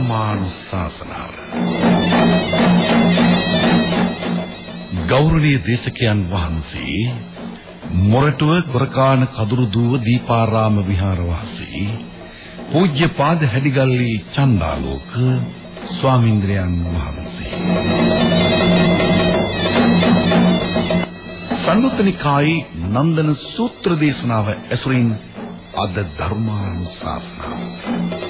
ධර්මානුශාසනාව. ගෞරවනීය දේශකයන් වහන්සේ මොරටුව ගොරකාන කදුරුදුව දීපාරාම විහාරවාසී පූජ්‍යපාද හැදිගල්ලි චන්දාලෝක ස්වාමීන්ද්‍රයන් වහන්සේ. සංයුත්තනිකායේ නන්දන සූත්‍ර දේශනාව ඇසුරින් අද ධර්මානුශාසනාව.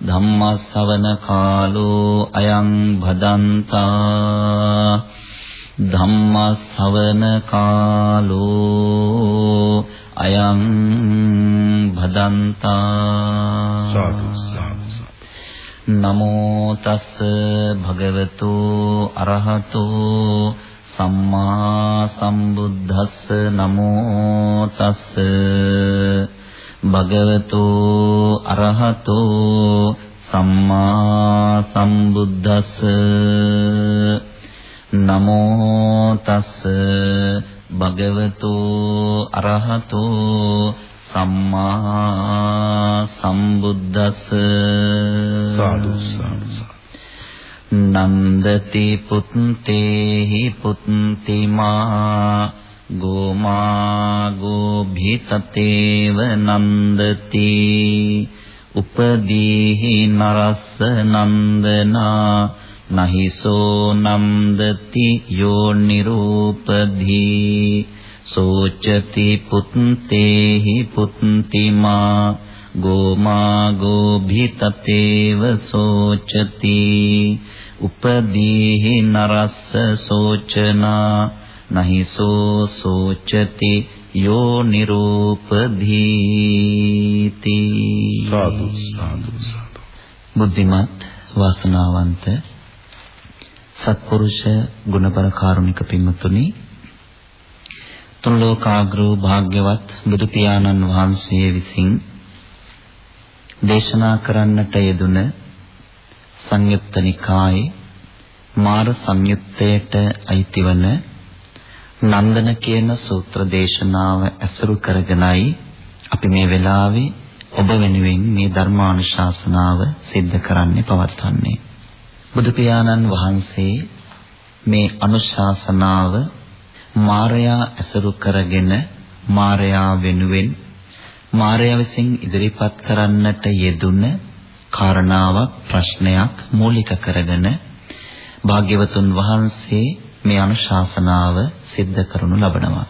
ධම්මස්සවන කාලෝ අයං භදන්තා ධම්මස්සවන කාලෝ අයං භදන්තා සාදු සාදු නමෝ තස් භගවතු අරහතෝ සම්මා සම්බුද්දස්ස නමෝ තස් භගවතු අරහතෝ සම්මා සම්බුද්දස්ස. නමෝ තස් භගවතු අරහතෝ සම්මා සම්බුද්දස්ස. සාදු සාදු. නන්දති පුත්තේහි පුත්තිමා ගෝමා ගෝභීතතේව නන්දති උපදීහි නරස්ස නන්දනා නහිසෝ නන්දති යෝ නිරූපදී සෝචති පුත්තේහි පුත්තිමා ගෝමා ගෝභීතතේව සෝචති උපදීහි නරස්ස සෝචනා නහිසෝ සෝචති යෝ නිරූපධීති සාදු සාදු සාදු බුද්ධිමත් වාසනාවන්ත සත්පුරුෂ ගුණබර කාරුණික පින්තුනි තුන් ලෝකාග්‍රෝ භාග්‍යවත් බුදු පියාණන් වහන්සේ විසින් දේශනා කරන්නට යෙදුන සංයුත්ත නිකායේ මාර සංයුත්තයට අයිතිවන නන්දන කියන සූත්‍ර දේශනාව ඇසුරු කරගෙනයි අපි මේ වෙලාවේ ඔබ වෙනුවෙන් මේ ධර්මානුශාසනාව සිද්ධ කරන්නේ පවත්වන්නේ. බුදු පියාණන් වහන්සේ මේ අනුශාසනාව මාරයා ඇසුරු කරගෙන මාරයා වෙනුවෙන් මාරයා විසින් ඉදිරිපත් කරන්නට යෙදුන කාරණාවක් ප්‍රශ්නයක් මූලික කරගෙන භාග්‍යවතුන් වහන්සේ මේ අනුශාසනාව සිද්ධ කරනු ලබනවා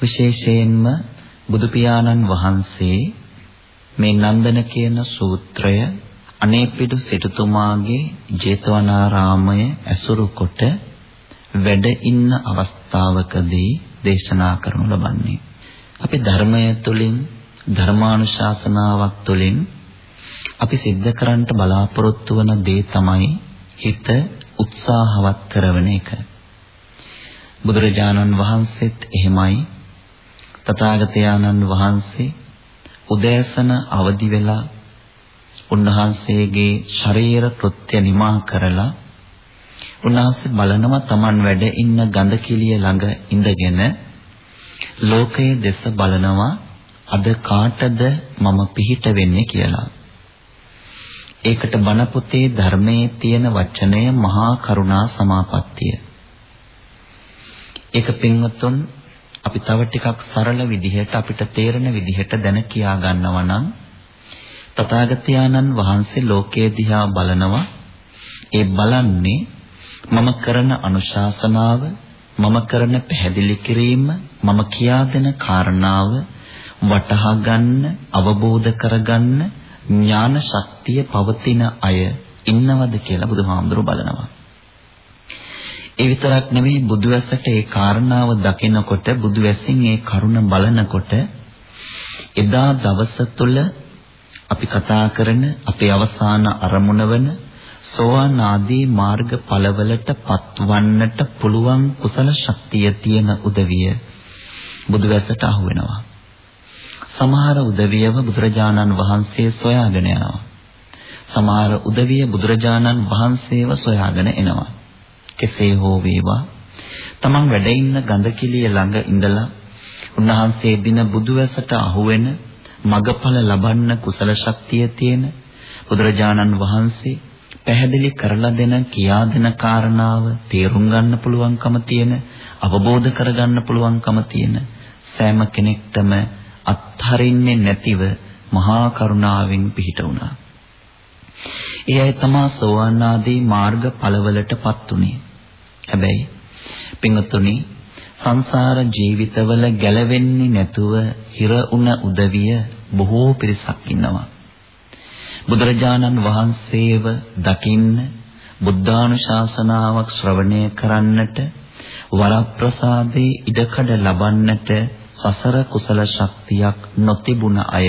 විශේෂයෙන්ම බුදු පියාණන් වහන්සේ මේ නන්දන කියන සූත්‍රය අනේපිඩු සිටුතුමාගේ ජේතවනාරාමය ඇසුරු කොට වැඩ ඉන්න අවස්ථාවකදී දේශනා කරනු ලබන්නේ. අපි ධර්මය තුළින් ධර්මානුශාසනාවක් තුළින් අපි සිද්ධ කරන්නට බලාපොරොත්තු වන දේ තමයි හිත උත්සාහවත් කරන එක. බුදුරජාණන් වහන්සේත් එහෙමයි තථාගතයන්න් වහන්සේ උදෑසන අවදි වෙලා උන්වහන්සේගේ ශරීර කෘත්‍ය නිමා කරලා උන්වහන්සේ බලනවා Taman වැඩ ඉන්න ගඳ කිලිය ළඟ ඉඳගෙන ලෝකයේ දෙස බලනවා අද කාටද මම පිහිට වෙන්නේ කියලා. ඒකට බණ පොතේ ධර්මයේ තියෙන වචනය මහා කරුණා සමාපත්තිය. ඒක පින්වත්තුන් අපි තව ටිකක් සරල විදිහට අපිට තේරෙන විදිහට දැන කියා ගන්නවා නම් තථාගතයන්න් වහන්සේ ලෝකයේ දිහා බලනවා ඒ බලන්නේ මම කරන අනුශාසනාව මම කරන පැහැදිලි කිරීම මම කියා දෙන කාරණාව වටහා ගන්න අවබෝධ කරගන්න ඥාන ශක්තිය පවතින අය ඉන්නවද කියලා බුදුහාමුදුරුවෝ බලනවා. ඒ විතරක් නෙවෙයි බුදුවැසට ඒ කාරණාව දකිනකොට බුදුවැසින් ඒ කරුණ බලනකොට එදා දවස තුළ අපි කතා කරන අපේ අවසාන අරමුණ වන සෝවාන් ආදී මාර්ග ඵලවලට පත්වන්නට පුළුවන් කුසල ශක්තිය තියෙන උදවිය බුදුවැසට අහු වෙනවා. සමහර උදවියව බුදුරජාණන් වහන්සේ සොයාගෙන යනවා. සමහර උදවිය බුදුරජාණන් වහන්සේව සොයාගෙන එනවා. කෙසේ හෝ වේවා තමන් වැඩ ඉන්න ගඳකිලිය ළඟ ඉඳලා උන්වහන්සේ දින බුදුවැසට අහුවෙන මගඵල ලබන්න කුසල ශක්තිය තියෙන බුදුරජාණන් වහන්සේ පැහැදිලි කරලා දෙන කියා දෙන කාරණාව තේරුම් ගන්න පුළුවන්කම තියෙන අවබෝධ කරගන්න පුළුවන්කම තියෙන සෑම කෙනෙක්ටම අත්හරින්නේ නැතිව මහා කරුණාවෙන් පිහිට වුණා. ඒ අය තමා සෝවාන් ආදී මාර්ග ඵලවලටපත් උනේ. හැබැයි පින්වතුනි සංසාර ජීවිතවල ගැලවෙන්නේ නැතුව හිර උන උදවිය බොහෝ පිරිසක් ඉන්නවා. බුදුරජාණන් වහන්සේව දකින්න බුද්ධානුශාසනාවක් ශ්‍රවණය කරන්නට වරප්‍රසාදේ ඉඩකඩ ලබන්නට සසර කුසල ශක්තියක් නොතිබුණ අය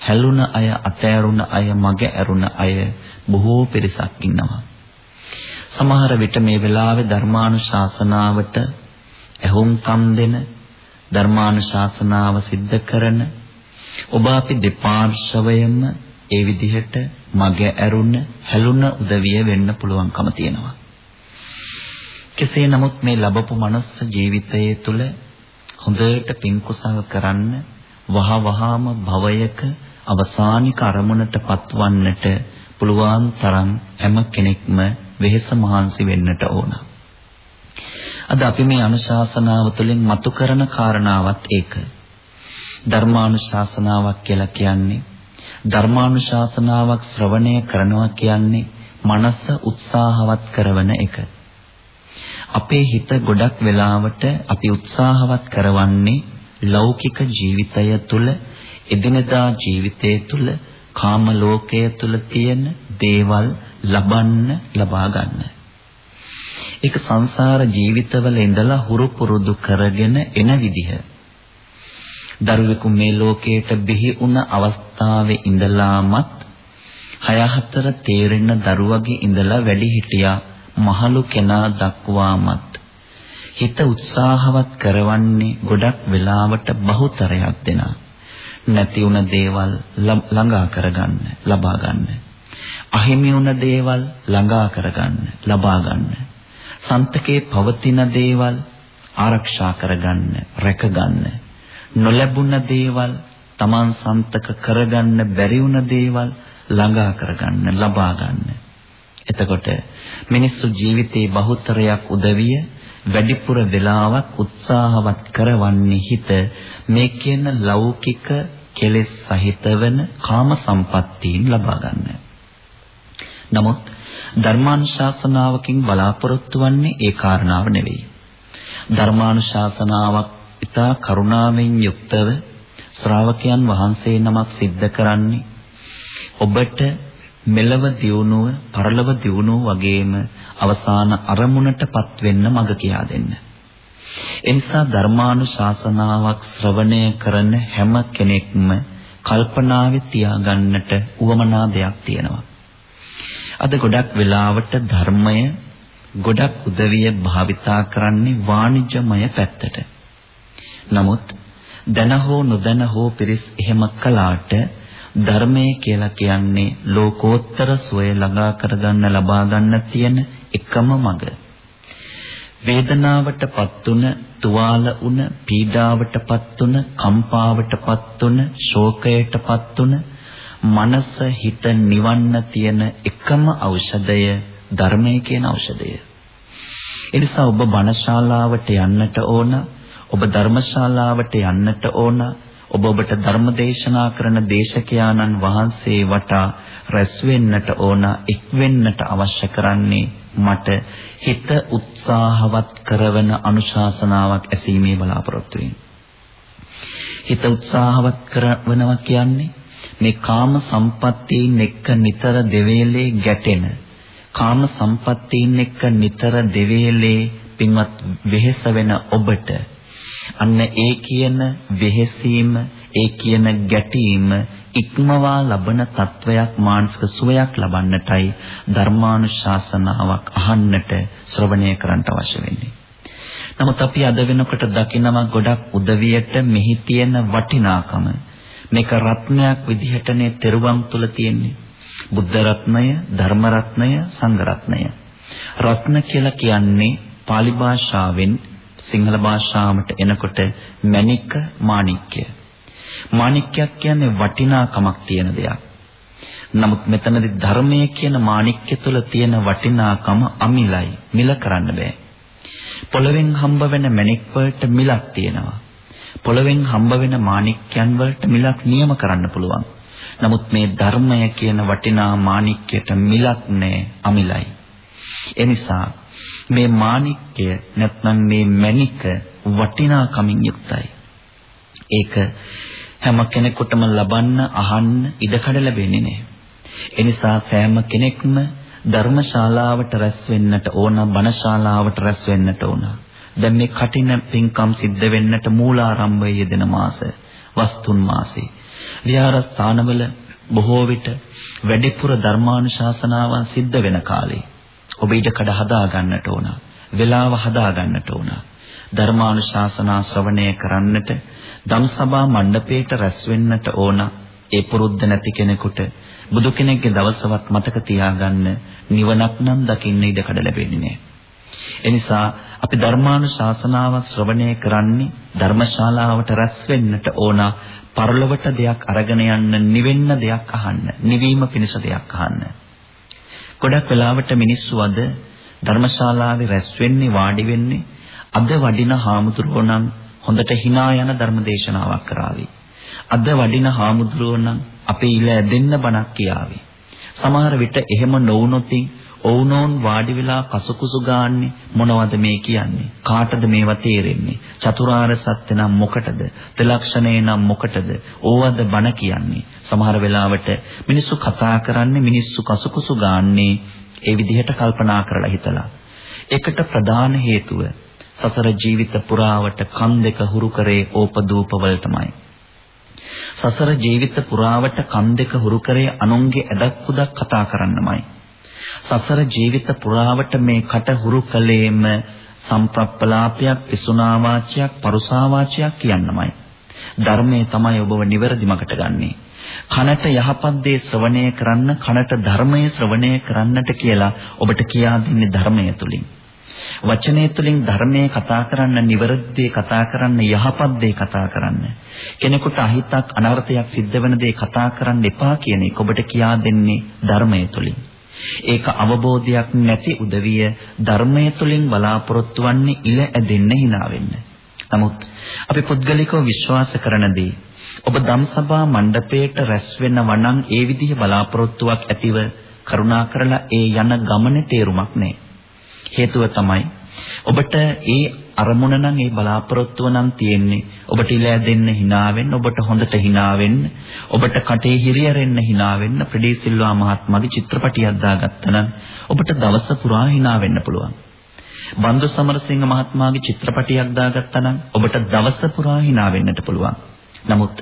හැලුණ අය අතෑරුණ අය මග ඇරුණ අය බොහෝ පිරිසක් ඉන්නවා සමහර විට මේ වෙලාවේ ධර්මානුශාසනාවට ඇහුම්කම් දෙන ධර්මානුශාසනාව සිද්ධ කරන ඔබ අපි දෙපාර්ශවයම ඒ විදිහට මග ඇරුණ හැලුණ උදවිය වෙන්න පුළුවන්කම තියෙනවා. කෙසේ නමුත් මේ ලැබපු මනස ජීවිතයේ තුල හොඳට පින් කුසල් කරන්න වහ වහාම භවයක අවසානික අරමුණට පත්වන්නට පුළුවන් තරම් හැම කෙනෙක්ම වෙහෙස මහන්සි වෙන්නට ඕන. අද අපි මේ අනුශාසනාව තුළින් මතු කරන කාරණාවත් ඒක. ධර්මානුශාසනාවක් කියලා කියන්නේ ධර්මානුශාසනාවක් ශ්‍රවණය කරනවා කියන්නේ මනස උත්සාහවත් කරන එක. අපේ හිත ගොඩක් වෙලාවට අපි උත්සාහවත් කරවන්නේ ලෞකික ජීවිතය තුළ එදිනදා ජීවිතය තුළ කාම ලෝකය තුළ තියෙන දේවල් ලබන්න ලබා ගන්න. ඒක සංසාර ජීවිතවල ඉඳලා හුරු පුරුදු කරගෙන එන විදිහ. දරුවෙකු මේ ලෝකයට බිහි වුණ අවස්ථාවේ ඉඳලාමත් හය හතර තේරෙන දරුවගේ ඉඳලා වැඩි හිටියා මහලු කෙනා දක්වාමත් හිත උත්සාහවත් කරවන්නේ ගොඩක් වෙලාවට බහුතරයක් දෙනා නැති වුණ දේවල් ළඟා කරගන්න ලබා ගන්න අහිමි වුණ දේවල් ළඟා කරගන්න ලබා ගන්න සන්තකේ පවතින දේවල් ආරක්ෂා කරගන්න රැකගන්න නොලැබුණ දේවල් Taman සන්තක කරගන්න බැරි වුණ දේවල් ළඟා කරගන්න ලබා ගන්න. එතකොට මිනිස්සු ජීවිතේ බහුතරයක් උදවිය වැඩිපුර වෙලාවක් උත්සාහවත් කරවන්නේ හිත මේ කියන ලෞකික කෙලෙස් සහිත වෙන කාම සම්පත්තීන් ලබා ගන්න. නමුත් ධර්මානුශාසනාවකින් බලාපොරොත්තු වෙන්නේ ඒ කාරණාව නෙවෙයි. ධර්මානුශාසනාවක් ඊතා කරුණාවෙන් යුක්තව ශ්‍රාවකයන් වහන්සේ නමක් සිද්ධ කරන්නේ ඔබට මෙලව දියුණුව පරලව දියුණුව වගේම අවසාන අරමුණටපත් වෙන්න මඟ කියා දෙන්න. එනිසා ධර්මානුශාසනාවක් ශ්‍රවණය කරන හැම කෙනෙක්ම කල්පනාවේ තියාගන්නට උවමනා දෙයක් තියෙනවා. අද ගොඩක් වෙලාවට ධර්මය ගොඩක් උදවිය භාවිතා කරන්නේ වාණිජමය පැත්තට. නමුත් දැන හෝ නොදැන හෝ පිරිස් එහෙම කළාට ධර්මයේ කියලා කියන්නේ ලෝකෝත්තර සෝය ළඟා කරගන්න ලබා ගන්න තියෙන එකම මඟ. වේදනාවටපත් උන, තුවාල උන, පීඩාවටපත් උන, කම්පාවටපත් උන, ශෝකයටපත් උන, මනස හිත නිවන්න තියෙන එකම ඖෂධය ධර්මය කියන ඖෂධය. එනිසා ඔබ බණශාලාවට යන්නට ඕන ඔබ ධර්මශාලාවට යන්නට ඕන ඔබ ඔබට ධර්ම දේශනා කරන දේශකයාණන් වහන්සේ වටා රැස් වෙන්නට ඕන එක් වෙන්නට අවශ්‍ය කරන්නේ මට හිත උත්සාහවත් කරවන අනුශාසනාවක් ඇසීමේ බලාපොරොත්තු හිත උත්සාහවත් කරනවා කියන්නේ මේ කාම සම්පත්තීන් එක්ක නිතර දෙවේලේ ගැටෙන කාම සම්පත්තීන් එක්ක නිතර දෙවේලේ පින්වත් වෙහෙස වෙන ඔබට අන්න ඒ කියන වෙහෙසීම ඒ කියන ගැටීම ඉක්මවා ලබන තත්වයක් මානසික සුවයක් ලබන්නටයි ධර්මානුශාසනාවක් අහන්නට ශ්‍රවණය කරන්නට අවශ්‍ය වෙන්නේ. නමුත් අපි අද වෙනකොට දකිනවා ගොඩක් උදවියට මෙහි තියෙන වටිනාකම මේක රත්නයක් විදිහටනේ තෙරුවන් තුල තියෙන්නේ. බුද්ධ රත්නය, ධර්ම රත්නය, සංඝ රත්නය. රත්න කියලා කියන්නේ pāli භාෂාවෙන් සිංහල භාෂාවට එනකොට මණික මාණික්‍ය. මාණික්‍යයක් කියන්නේ වටිනාකමක් තියෙන දෙයක්. නමුත් මෙතනදී ධර්මයේ කියන මාණික්‍ය තුල තියෙන වටිනාකම අමිලයි. මිල කරන්න බෑ. පොළවෙන් හම්බ වෙන මණික් වලට මිලක් තියෙනවා. පොළවෙන් හම්බ වෙන මාණික්යන් වලට මිලක් නියම කරන්න පුළුවන්. නමුත් මේ ධර්මය කියන වටිනා මාණික්‍යයට මිලක් නැහැ අමිලයි. එනිසා මේ මාණික්‍ය නැත්නම් මේ මණික වටිනාකමින් යුක්තයි. ඒක හැම කෙනෙකුටම ලබන්න අහන්න ඉඩකඩ ලැබෙන්නේ නැහැ. එනිසා සෑම කෙනෙක්ම ධර්මශාලාවට රැස් වෙන්නට ඕන, බණශාලාවට රැස් වෙන්නට ඕන. දැන් මේ කටින පින්කම් සිද්ධ වෙන්නට මූලාරම්භය යෙදෙන මාස වස්තුන් මාසේ. විහාරස්ථානවල බොහෝ විට වැඩිපුර ධර්මානුශාසනාවන් සිද්ධ වෙන කාලේ ඔබ ඊට කඩ හදා ගන්නට ඕන වේලාව හදා ගන්නට ඕන. ධර්මානුශාසනා ශ්‍රවණය කරන්නට ධම්සභා මණ්ඩපයේට රැස් වෙන්නට ඕන ඒ පුරුද්ද නැති කෙනෙකුට බුදු කෙනෙක්ගේ දවසවත් මතක තියාගන්න නිවනක් නම් දකින්න ඉඩ කඩ ලැබෙන්නේ නැහැ. එනිසා අපි ධර්මානුශාසනාව ශ්‍රවණය කරන්නේ ධර්මශාලාවට රැස් වෙන්නට ඕන පරලොවට දෙයක් අරගෙන යන්න නිවෙන්න දෙයක් අහන්න නිවීම පිණිස දෙයක් අහන්න. ගොඩක් වෙලාවට මිනිස්සු අද ධර්මශාලාවේ රැස් වෙන්නේ වාඩි වෙන්නේ අද වඩින හාමුදුරුවෝ නම් හොඳට hina යන ධර්මදේශනාවක් කරાવી. අද වඩින හාමුදුරුවෝ නම් අපේ ඉල ඇදෙන්න බණක් කියාවි සමහර විට එහෙම නොවුනොතින් ඔවුනෝන් වාඩි වෙලා කසකුසු ගාන්නේ මොනවද මේ කියන්නේ? කාටද මේවා තේරෙන්නේ? චතුරාර්ය සත්‍ය නම් මොකටද? ත්‍රිලක්ෂණේ නම් මොකටද? ඕවද බණ කියන්නේ? සමහර වෙලාවට මිනිස්සු කතා කරන්නේ මිනිස්සු කසකුසු ගාන්නේ ඒ විදිහට කල්පනා කරලා හිතලා. ඒකට ප්‍රධාන හේතුව සසර ජීවිත පුරාවට කන් දෙක හුරු කරේ ඕපදූපවල තමයි සසර ජීවිත පුරාවට කන් දෙක හුරු කරේ අනුන්ගේ ඇදක් කුදක් කතා කරන්නමයි. සසර ජීවිත පුරාවට මේ කට හුරු කලේම සම්ප්‍රප්පලාපයක්, පිසුනා වාචයක්, පරුසා වාචයක් කියන්නමයි. ධර්මයේ තමයි ඔබව නිවැරදි මකට ගන්නේ. කනට යහපත් දේ ශ්‍රවණය කරන්න, කනට ධර්මයේ ශ්‍රවණය කරන්නට කියලා ඔබට කියා දෙන්නේ ධර්මය තුලින්. වචනය තුලින් ධර්මයේ කතා කරන්න, නිවැරදි කතා කරන්න, යහපත් දේ කතා කරන්න. කෙනෙකුට අහිතක් අනර්ථයක් සිද්ධ වෙන දේ කතා කරන්න එපා කියන එක ඔබට කියා දෙන්නේ ධර්මය තුලින්. ඒක අවබෝධයක් නැති උදවිය ධර්මයේ තුලින් බලාපොරොත්තු වන්නේ ඉල ඇදෙන්න hina වෙන්න. නමුත් අපි පුද්ගලිකව විශ්වාස කරන දේ ඔබ ධම්සභා මණ්ඩපයේට රැස් වෙනවා නම් ඒ විදිහ බලාපොරොත්තුවක් ඇතිව කරුණා කරලා ඒ යන ගමනේ තේරුමක් නැහැ. හේතුව තමයි ඔබට ඒ අරමුණ නම් ඒ බලාපොරොත්තුව නම් තියෙන්නේ. ඔබට ඉලෑ දෙන්න hina වෙන්න ඔබට හොඳට hina වෙන්න ඔබට කටේ හිරියරෙන්න hina වෙන්න ප්‍රදී සිල්වා මහත්මයාගේ චිත්‍රපටියක් දාගත්තා නම් ඔබට දවස පුරා hina වෙන්න පුළුවන්. බන්දු සමරසිංහ මහත්මයාගේ චිත්‍රපටියක් දාගත්තා නම් ඔබට දවස පුරා hina වෙන්නට පුළුවන්. නමුත්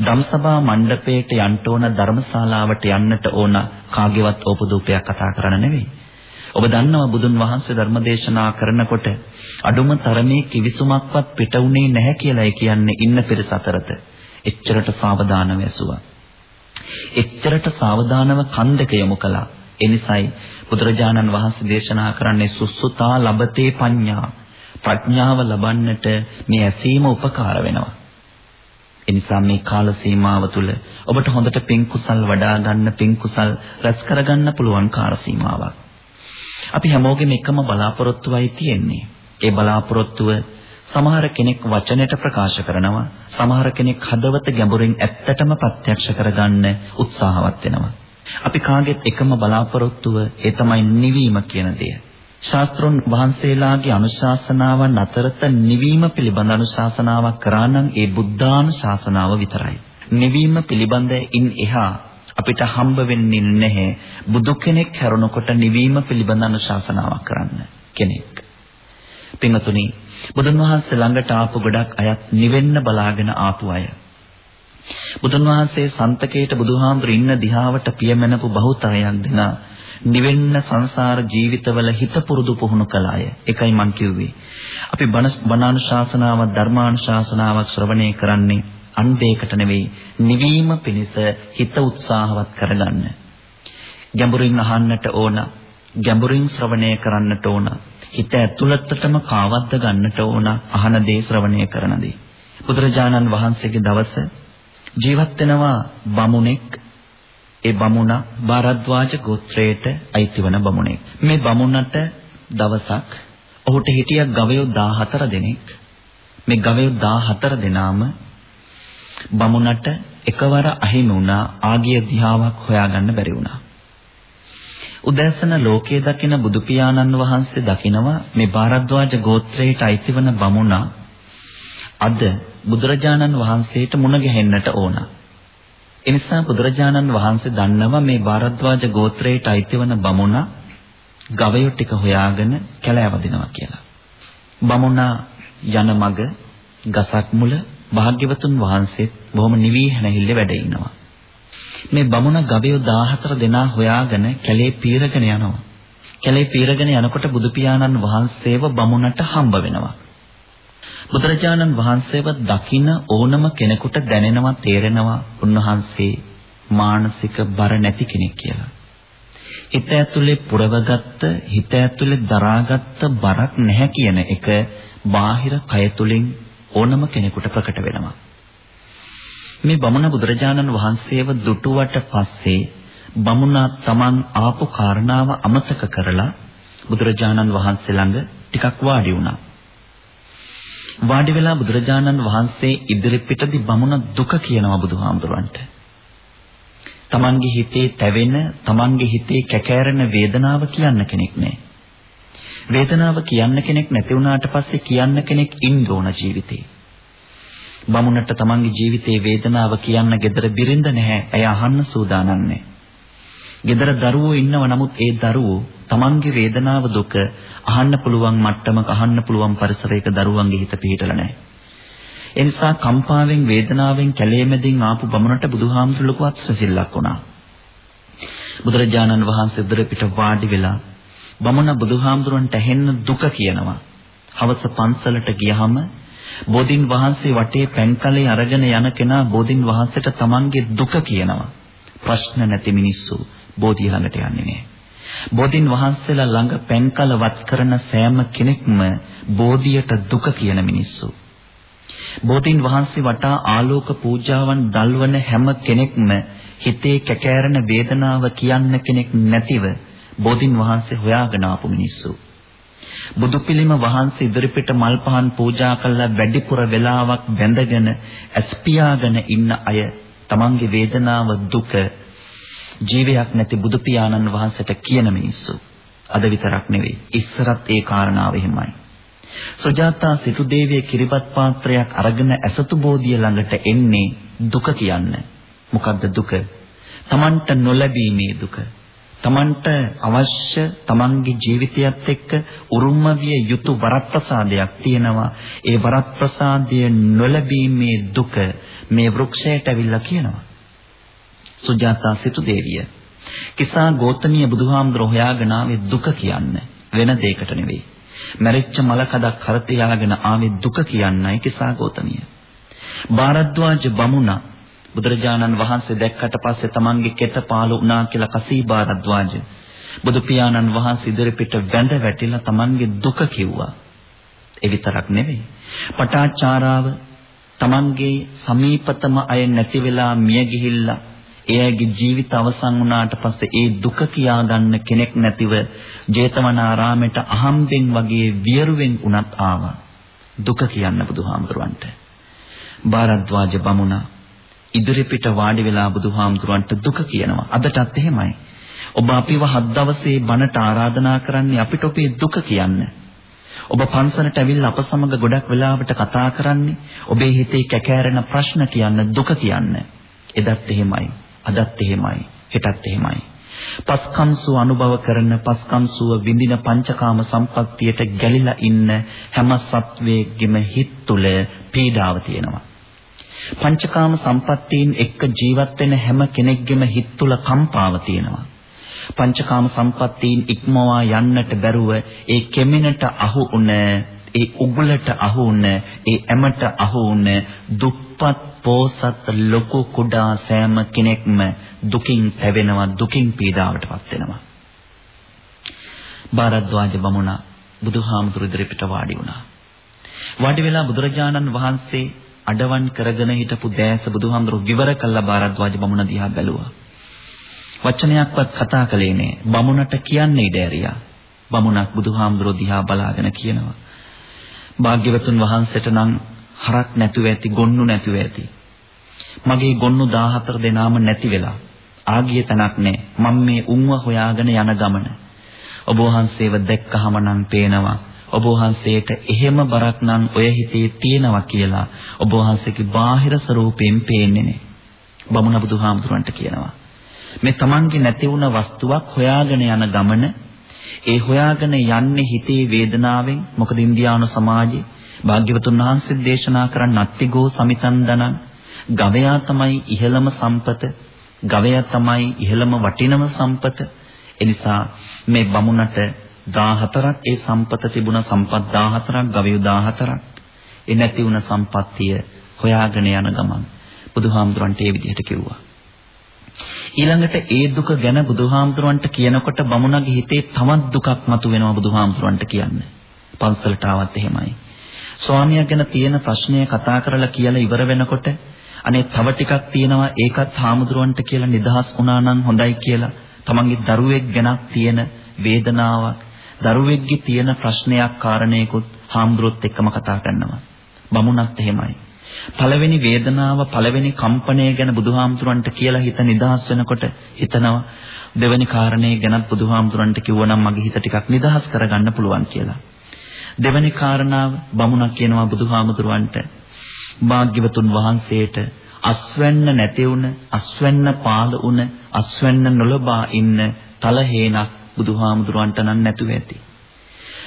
ධම්සභා මණ්ඩපයට යන්න ඕන ධර්මශාලාවට යන්නට ඕන කාගේවත් ඕපදූපයක් කතා කරන්න නෙවෙයි. ඔබ දන්නවා බුදුන් වහන්සේ ධර්මදේශනා කරනකොට අඩුම තරමේ කිවිසුමක්වත් පිට උනේ නැහැ කියලායි කියන්නේ ඉන්න පිරිස අතරත. එච්චරට සාවධානව ඇසුවා. එච්චරට සාවධානව කන් දෙක යොමු කළා. එනිසයි බුදුරජාණන් වහන්සේ දේශනා කරන්නේ සුසුතා ලබතේ පඤ්ඤා. ප්‍රඥාව ලබන්නට මේ ඇසීම උපකාර වෙනවා. එනිසා මේ කාල සීමාව තුළ ඔබට හොඳට පින් කුසල් වඩා ගන්න පින් කුසල් රැස් කරගන්න පුළුවන් කාල සීමාවක්. අපි හැමෝගෙම එකම බලාපොරොත්තුවයි තියෙන්නේ. ඒ බලාපොරොත්තුව සමහර කෙනෙක් වචනයට ප්‍රකාශ කරනවා සමහර කෙනෙක් හදවත ගැඹුරින් ඇත්තටම ප්‍රත්‍යක්ෂ කරගන්න උත්සාහවත් වෙනවා. අපි කාගෙත් එකම බලාපොරොත්තුව ඒ තමයි නිවීම කියන දේ. ශාස්ත්‍රුන් වහන්සේලාගේ අනුශාසනාවන් අතරත නිවීම පිළිබඳ අනුශාසනාවක් කරා නම් ඒ බුද්ධානුශාසනාව විතරයි. නිවීම පිළිබඳ ඉන් එහා අපිට හම්බ වෙන්නේ නැහැ බුදු කෙනෙක් හැරුණකොට නිවීම පිළිබඳ අනුශාසනාවක් කරන්න කෙනෙක්. පින්වතුනි බුදුන් වහන්සේ ළඟට ආපු ගොඩක් අයත් නිවෙන්න බලාගෙන ආපු අය. බුදුන් වහන්සේ සන්තකේට බුදුහාමුදුරු ඉන්න දිහාවට පියමනපු බහුතරයක් දෙනා නිවෙන්න සංසාර ජීවිතවල හිත පුරුදු පුහුණු කළ අය. ඒකයි මං කිව්වේ. අපි බණානුශාසනාවක් ධර්මානුශාසනාවක් ශ්‍රවණය කරන්නේ අන් දෙයකට නෙවෙයි නිවීම පිණිස හිත උත්සාහවත් කරගන්න. ගැඹුරින් අහන්නට ඕන, ගැඹුරින් ශ්‍රවණය කරන්නට ඕන. හිත ඇතුළතටම කාවද්ද ගන්නට ඕන අහන දේ ශ්‍රවණය කරන දේ. බුදුරජාණන් වහන්සේගේ දවස ජීවත් වෙනවා බමුණෙක් ඒ බමුණ භාරද්වාජ ගෝත්‍රයට අයිතිවන බමුණෙක්. මේ බමුණට දවසක් ඔහුට හිටිය ගවයෝ 14 දෙනෙක්. මේ ගවයෝ 14 දෙනාම බමුණට එකවර අහිමි වුණා ආගිය දිහාවක් හොයාගන්න බැරි වුණා. උදෑසන ලෝකයේ දකින බුදු පියාණන් වහන්සේ දකිනවා මේ භාරද්වාජ ගෝත්‍රයට අයිතිවන බමුණා අද බුදුරජාණන් වහන්සේට මුණ ගැහෙන්නට ඕන. එනිසා බුදුරජාණන් වහන්සේ දන්නවා මේ භාරද්වාජ ගෝත්‍රයට අයිතිවන බමුණා ගවයෝ ටික හොයාගෙන කැලෑවදිනවා කියලා. බමුණා යන මග ගසක් මුල භාග්‍යවතුන් වහන්සේ බොහොම නිවිහැනහිල්ල වැඩ ඉනවා. මේ බමුණ ගවයෝ 14 දෙනා හොයාගෙන කැලේ පීරගෙන යනවා. කැලේ පීරගෙන යනකොට බුදු පියාණන් වහන්සේව බමුණට හම්බ වෙනවා. බුදුරජාණන් වහන්සේව දකින ඕනම කෙනෙකුට දැනෙනවා තේරෙනවා උන්වහන්සේ මානසික බර නැති කෙනෙක් කියලා. හිත ඇතුලේ පුරවගත්ත හිත ඇතුලේ දරාගත්ත බරක් නැහැ කියන එක බාහිර කය තුලින් ඕනම කෙනෙකුට ප්‍රකට වෙනවා. මේ බමුණ බුදුරජාණන් වහන්සේව දුටුවට පස්සේ බමුණා Taman ආපු කාරණාව අමතක කරලා බුදුරජාණන් වහන්සේ ළඟ ටිකක් වාඩි වුණා. වාඩි වෙලා බුදුරජාණන් වහන්සේ ඉදිරිපිටදී බමුණ දුක කියනවා බුදුහාමුදුරන්ට. Tamanගේ හිතේ තැවෙන, Tamanගේ හිතේ කැකෑරෙන වේදනාව කියන්න කෙනෙක් නැහැ. වේදනාව කියන්න කෙනෙක් නැති වුණාට පස්සේ කියන්න කෙනෙක් ඉන්න ඕන ජීවිතේ. බමුණට තමන්ගේ ජීවිතයේ වේදනාව කියන්න gedara බිරිඳ නැහැ. ඇය අහන්න සූදානම් නැහැ. gedara දරුවෝ ඉන්නව නමුත් ඒ දරුවෝ තමන්ගේ වේදනාව දුක අහන්න පුළුවන් මට්ටමක අහන්න පුළුවන් පරිසරයක දරුවන්ගේ හිත පිහිටලා නැහැ. ඒ නිසා කම්පාවෙන් වේදනාවෙන් කැලේමෙදින් ආපු බමුණට බුදුහාමුදුරු ලොකු අත්සසිල්ලක් වුණා. බුදුරජාණන් වහන්සේ ඉදිරිය පිට වාඩි වෙලා බමුණ බුදුහාමුදුරන්ට ඇහෙන්න දුක කියනවා. හවස පන්සලට ගියහම බෝධින් වහන්සේ වටේ පැන්කලේ අරගෙන යන කෙනා බෝධින් වහන්සේට තමන්ගේ දුක කියනවා. ප්‍රශ්න නැති මිනිස්සු බෝධිය ළඟට යන්නේ නැහැ. බෝධින් වහන්සේලා ළඟ පැන්කල වත් කරන සෑම කෙනෙක්ම බෝධියට දුක කියන මිනිස්සු. බෝධින් වහන්සේ වටා ආලෝක පූජාවන් දල්වන හැම කෙනෙක්ම හිතේ කැකෑරෙන වේදනාව කියන්න කෙනෙක් නැතිව බෝධින් වහන්සේ හොයාගෙන ආපු මිනිස්සු. බුදු පිළිම වහන්සේ ඉදිරිපිට මල් පහන් පූජා කළා වැඩිපුර වෙලාවක් වැඳගෙන ඇස්පියාගෙන ඉන්න අය තමන්ගේ වේදනාව දුක ජීවයක් නැති බුදු පියාණන් වහන්සේට කියන මිනිස්සු. අද විතරක් නෙවෙයි ඉස්සරත් ඒ කාරණාව එහෙමයි. සුජාතා සිටු දේවිය කිරිබත් පාත්‍රයක් අරගෙන ඇසතු බෝධිය ළඟට එන්නේ දුක කියන්න. මොකද්ද දුක? තමන්ට නොලැබීමේ දුක. තමන්ට අවශ්‍ය තමන්ගේ ජීවිතයත් එක්ක උරුම විය යුතු වරප්‍රසාදයක් තියෙනවා. ඒ වරප්‍රසාදය නොලැබීමේ දුක මේ වෘක්ෂයට ඇවිල්ලා කියනවා. සුජාතා සිටු දේවිය. කිසා ගෝතමීය බුදුහාමුදුර හොයාගෙන ආවේ දුක කියන්න වෙන දෙයකට නෙවෙයි. මරිච්ච මලකඩක් කර තියාගෙන ආවේ දුක කියන්නයි කිසා ගෝතමිය. භාරද්වාජ බමුණා බුදුරජාණන් වහන්සේ දැක්කට පස්සේ තමන්ගේ කෙත පාළු වුණා කියලා කසීබාරද්වාජ බුදු පියාණන් වහන්සේ ඉදිරිපිට වැඳ වැටිලා තමන්ගේ දුක කිව්වා. ඒ විතරක් නෙවෙයි. පටාචාරාව තමන්ගේ සමීපතම අය නැති වෙලා මිය ගිහිල්ලා එයාගේ ජීවිත අවසන් වුණාට පස්සේ ඒ දුක කියාගන්න කෙනෙක් නැතිව ජේතවනාරාමයට අහම්බෙන් වගේ වියරුවෙන් උනත් ආවා. දුක කියන්න බුදුහාමුදුරන්ට. භාරද්වාජ බමුණා ඉදිරිපිට වාඩි වෙලා බුදුහාමුදුරන්ට දුක කියනවා. අදටත් එහෙමයි. ඔබ අපිව හත් දවසේ බණට ආරාධනා කරන්නේ අපිට ඔබේ දුක කියන්න. ඔබ පන්සලට ඇවිල්ලා අප සමග ගොඩක් වෙලාවට කතා කරන්නේ ඔබේ හිතේ කැකෑරෙන ප්‍රශ්න කියන්න දුක කියන්න. එදත් එහෙමයි. අදත් එහෙමයි. හෙටත් එහෙමයි. පස්කම්සුව අනුභව කරන පස්කම්සුව විඳින පංචකාම සම්පත්තියට ගැලිලා ඉන්න හැම සත්වයේගෙම හිත් තුළ පීඩාව තියෙනවා. පංචකාම සම්පත්තීන් එක්ක ජීවත් වෙන හැම කෙනෙක්ගේම හිත තුළ කම්පාව තියෙනවා. පංචකාම සම්පත්තීන් ඉක්මවා යන්නට බැරුව ඒ කෙමෙනට අහු උන ඒ උගලට අහු උන ඒ ඇමට අහු උන දුප්පත් පෝසත් ලොකු කුඩා සෑම කෙනෙක්ම දුකින් පැවෙනවා දුකින් පීඩාවටපත් වෙනවා. භාරද්වාජ බමුණා බුදුහාමුදුරු ඉදිරියට වාඩි වුණා. වාඩි වෙලා බුදුරජාණන් වහන්සේ අඩවන් කරගෙන හිටපු දැස බුදුහාමුදුරු විවර කළා භාරද්වාජ බමුණ දිහා බැලුවා. වචනයක්වත් කතා කළේ නෑ. බමුණට කියන්නේ ඉඩ ඇරියා. බමුණක් බුදුහාමුදුරු දිහා බලාගෙන කියනවා. භාග්‍යවතුන් වහන්සේට නම් හරක් නැතුව ඇති, ගොන්නු නැතුව ඇති. මගේ ගොන්නු 14 දෙනාම නැති වෙලා ආගිය තැනක් නෑ. මම මේ උන්ව හොයාගෙන යන ගමන. ඔබ වහන්සේව දැක්කහම නම් පේනවා ඔබ වහන්සේට එහෙම බරක් නම් ඔය හිතේ තියෙනවා කියලා ඔබ වහන්සේගේ බාහිර ස්වરૂපයෙන් පේන්නේ නේ. බමුණ බුදුහාමුදුරන්ට කියනවා. මේ Tamange නැති වුණ වස්තුවක් හොයාගෙන යන ගමන ඒ හොයාගෙන යන්නේ හිතේ වේදනාවෙන් මොකද ඉන්දියානු සමාජයේ භාග්‍යවතුන් වහන්සේ දේශනා කරන්න අත්තිගෝ සමිතන් දනං ගවයා තමයි ඉහළම සම්පත ගවයා තමයි ඉහළම වටිනම සම්පත එනිසා මේ බමුණට 14ක් ඒ සම්පත තිබුණ සම්පත් 14ක් ගවයෝ 14ක් ඒ නැති වුණ සම්පත්තිය හොයාගෙන යන ගමන් බුදුහාමුදුරන්ට ඒ විදිහට කිව්වා ඊළඟට ඒ දුක ගැන බුදුහාමුදුරන්ට කියනකොට බමුණගේ හිතේ තවත් දුකක් මතුවෙනවා බුදුහාමුදුරන්ට කියන්න. පන්සලට ආවත් එහෙමයි. ස්වාමියා ගැන තියෙන ප්‍රශ්නය කතා කරලා කියලා ඉවර වෙනකොට අනේ තව ටිකක් තියෙනවා ඒකත් හාමුදුරන්ට කියලා නිදහස් වුණා නම් හොඳයි කියලා තමන්ගේ දරුවෙක් ගැන තියෙන වේදනාවක් දරුවෙක්ගේ තියෙන ප්‍රශ්නයක් කාරණේකුත් හාමුදුරුවොත් එක්කම කතා කරනවා. බමුණත් එහෙමයි. පළවෙනි වේදනාව පළවෙනි කම්පණය ගැන බුදුහාමුදුරන්ට කියලා හිත නිදහස් වෙනකොට හිතනවා දෙවෙනි කාරණේ ගැනත් බුදුහාමුදුරන්ට කිව්වනම් මගේ හිත ටිකක් නිදහස් කරගන්න පුළුවන් කියලා. දෙවෙනි කාරණාව බමුණක් කියනවා බුදුහාමුදුරන්ට භාග්‍යවතුන් වහන්සේට අස්වැන්න නැති වුණ අස්වැන්න පාල වුණ අස්වැන්න නොලබා ඉන්න තලහේනක් බුදුහාමුදුරන්ට නම් නැතුව ඇති.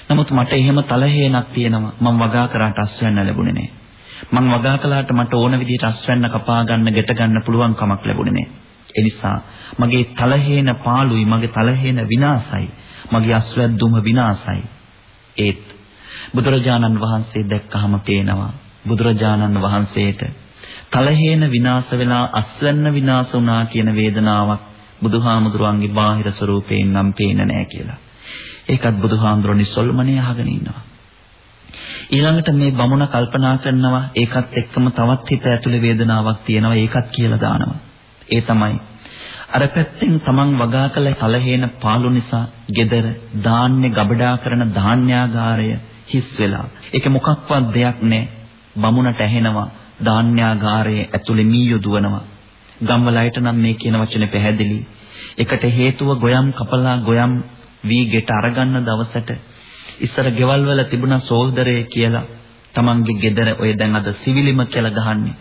නමුත් මට එහෙම තලහේනක් තියෙනවා මම වගා කරාට අස්වැන්න ලැබුණේ නැහැ. මං වගා කළාට මට ඕන විදිහට අස්වැන්න කපා ගන්න, ගැට ගන්න පුළුවන් කමක් ලැබුණේ නැහැ. ඒ නිසා මගේ තලහේන පාළුයි, මගේ තලහේන විනාසයි, මගේ අස්වැද්දුම විනාසයි. ඒත් බුදුරජාණන් වහන්සේ දැක්කහම පේනවා බුදුරජාණන් වහන්සේට තලහේන විනාශ වෙලා අස්වැන්න විනාශ වුණා කියන වේදනාවක් බුදුහාමුදුරන්ගේ බාහිර ස්වરૂපයෙන් නම් පේන්නේ නැහැ කියලා. ඒකත් බුදුහාමුදුරනේ සොල්මනේ අහගෙන ඉන්නවා. ඊළඟට මේ බමුණ කල්පනා කරනවා ඒකත් එක්කම තවත් හිත ඇතුලේ වේදනාවක් තියෙනවා ඒකත් කියලා දානවා. ඒ තමයි අර පැත්තෙන් තමන් වගා කළ කලහේන පාළු නිසා gedara ධාන්‍ය ගබඩා කරන ධාන්‍යාගාරය හිස් වෙලා. ඒක මොකක්වත් දෙයක් නැහැ. බමුණට ඇහෙනවා ධාන්‍යාගාරයේ ඇතුලේ මීයෝ දුවනවා. ගම්වලයිට නම් මේ කියන වචනේ පැහැදිලි. එකට හේතුව ගොයම් කපලා ගොයම් වී ගෙට අරගන්න දවසට ඉස්සර ගෙවල් වල තිබුණා සෝල්දරය කියලා තමන්ගේ ගෙදර ඔය දැන් අද සිවිලිම කියලා ගහන්නේ.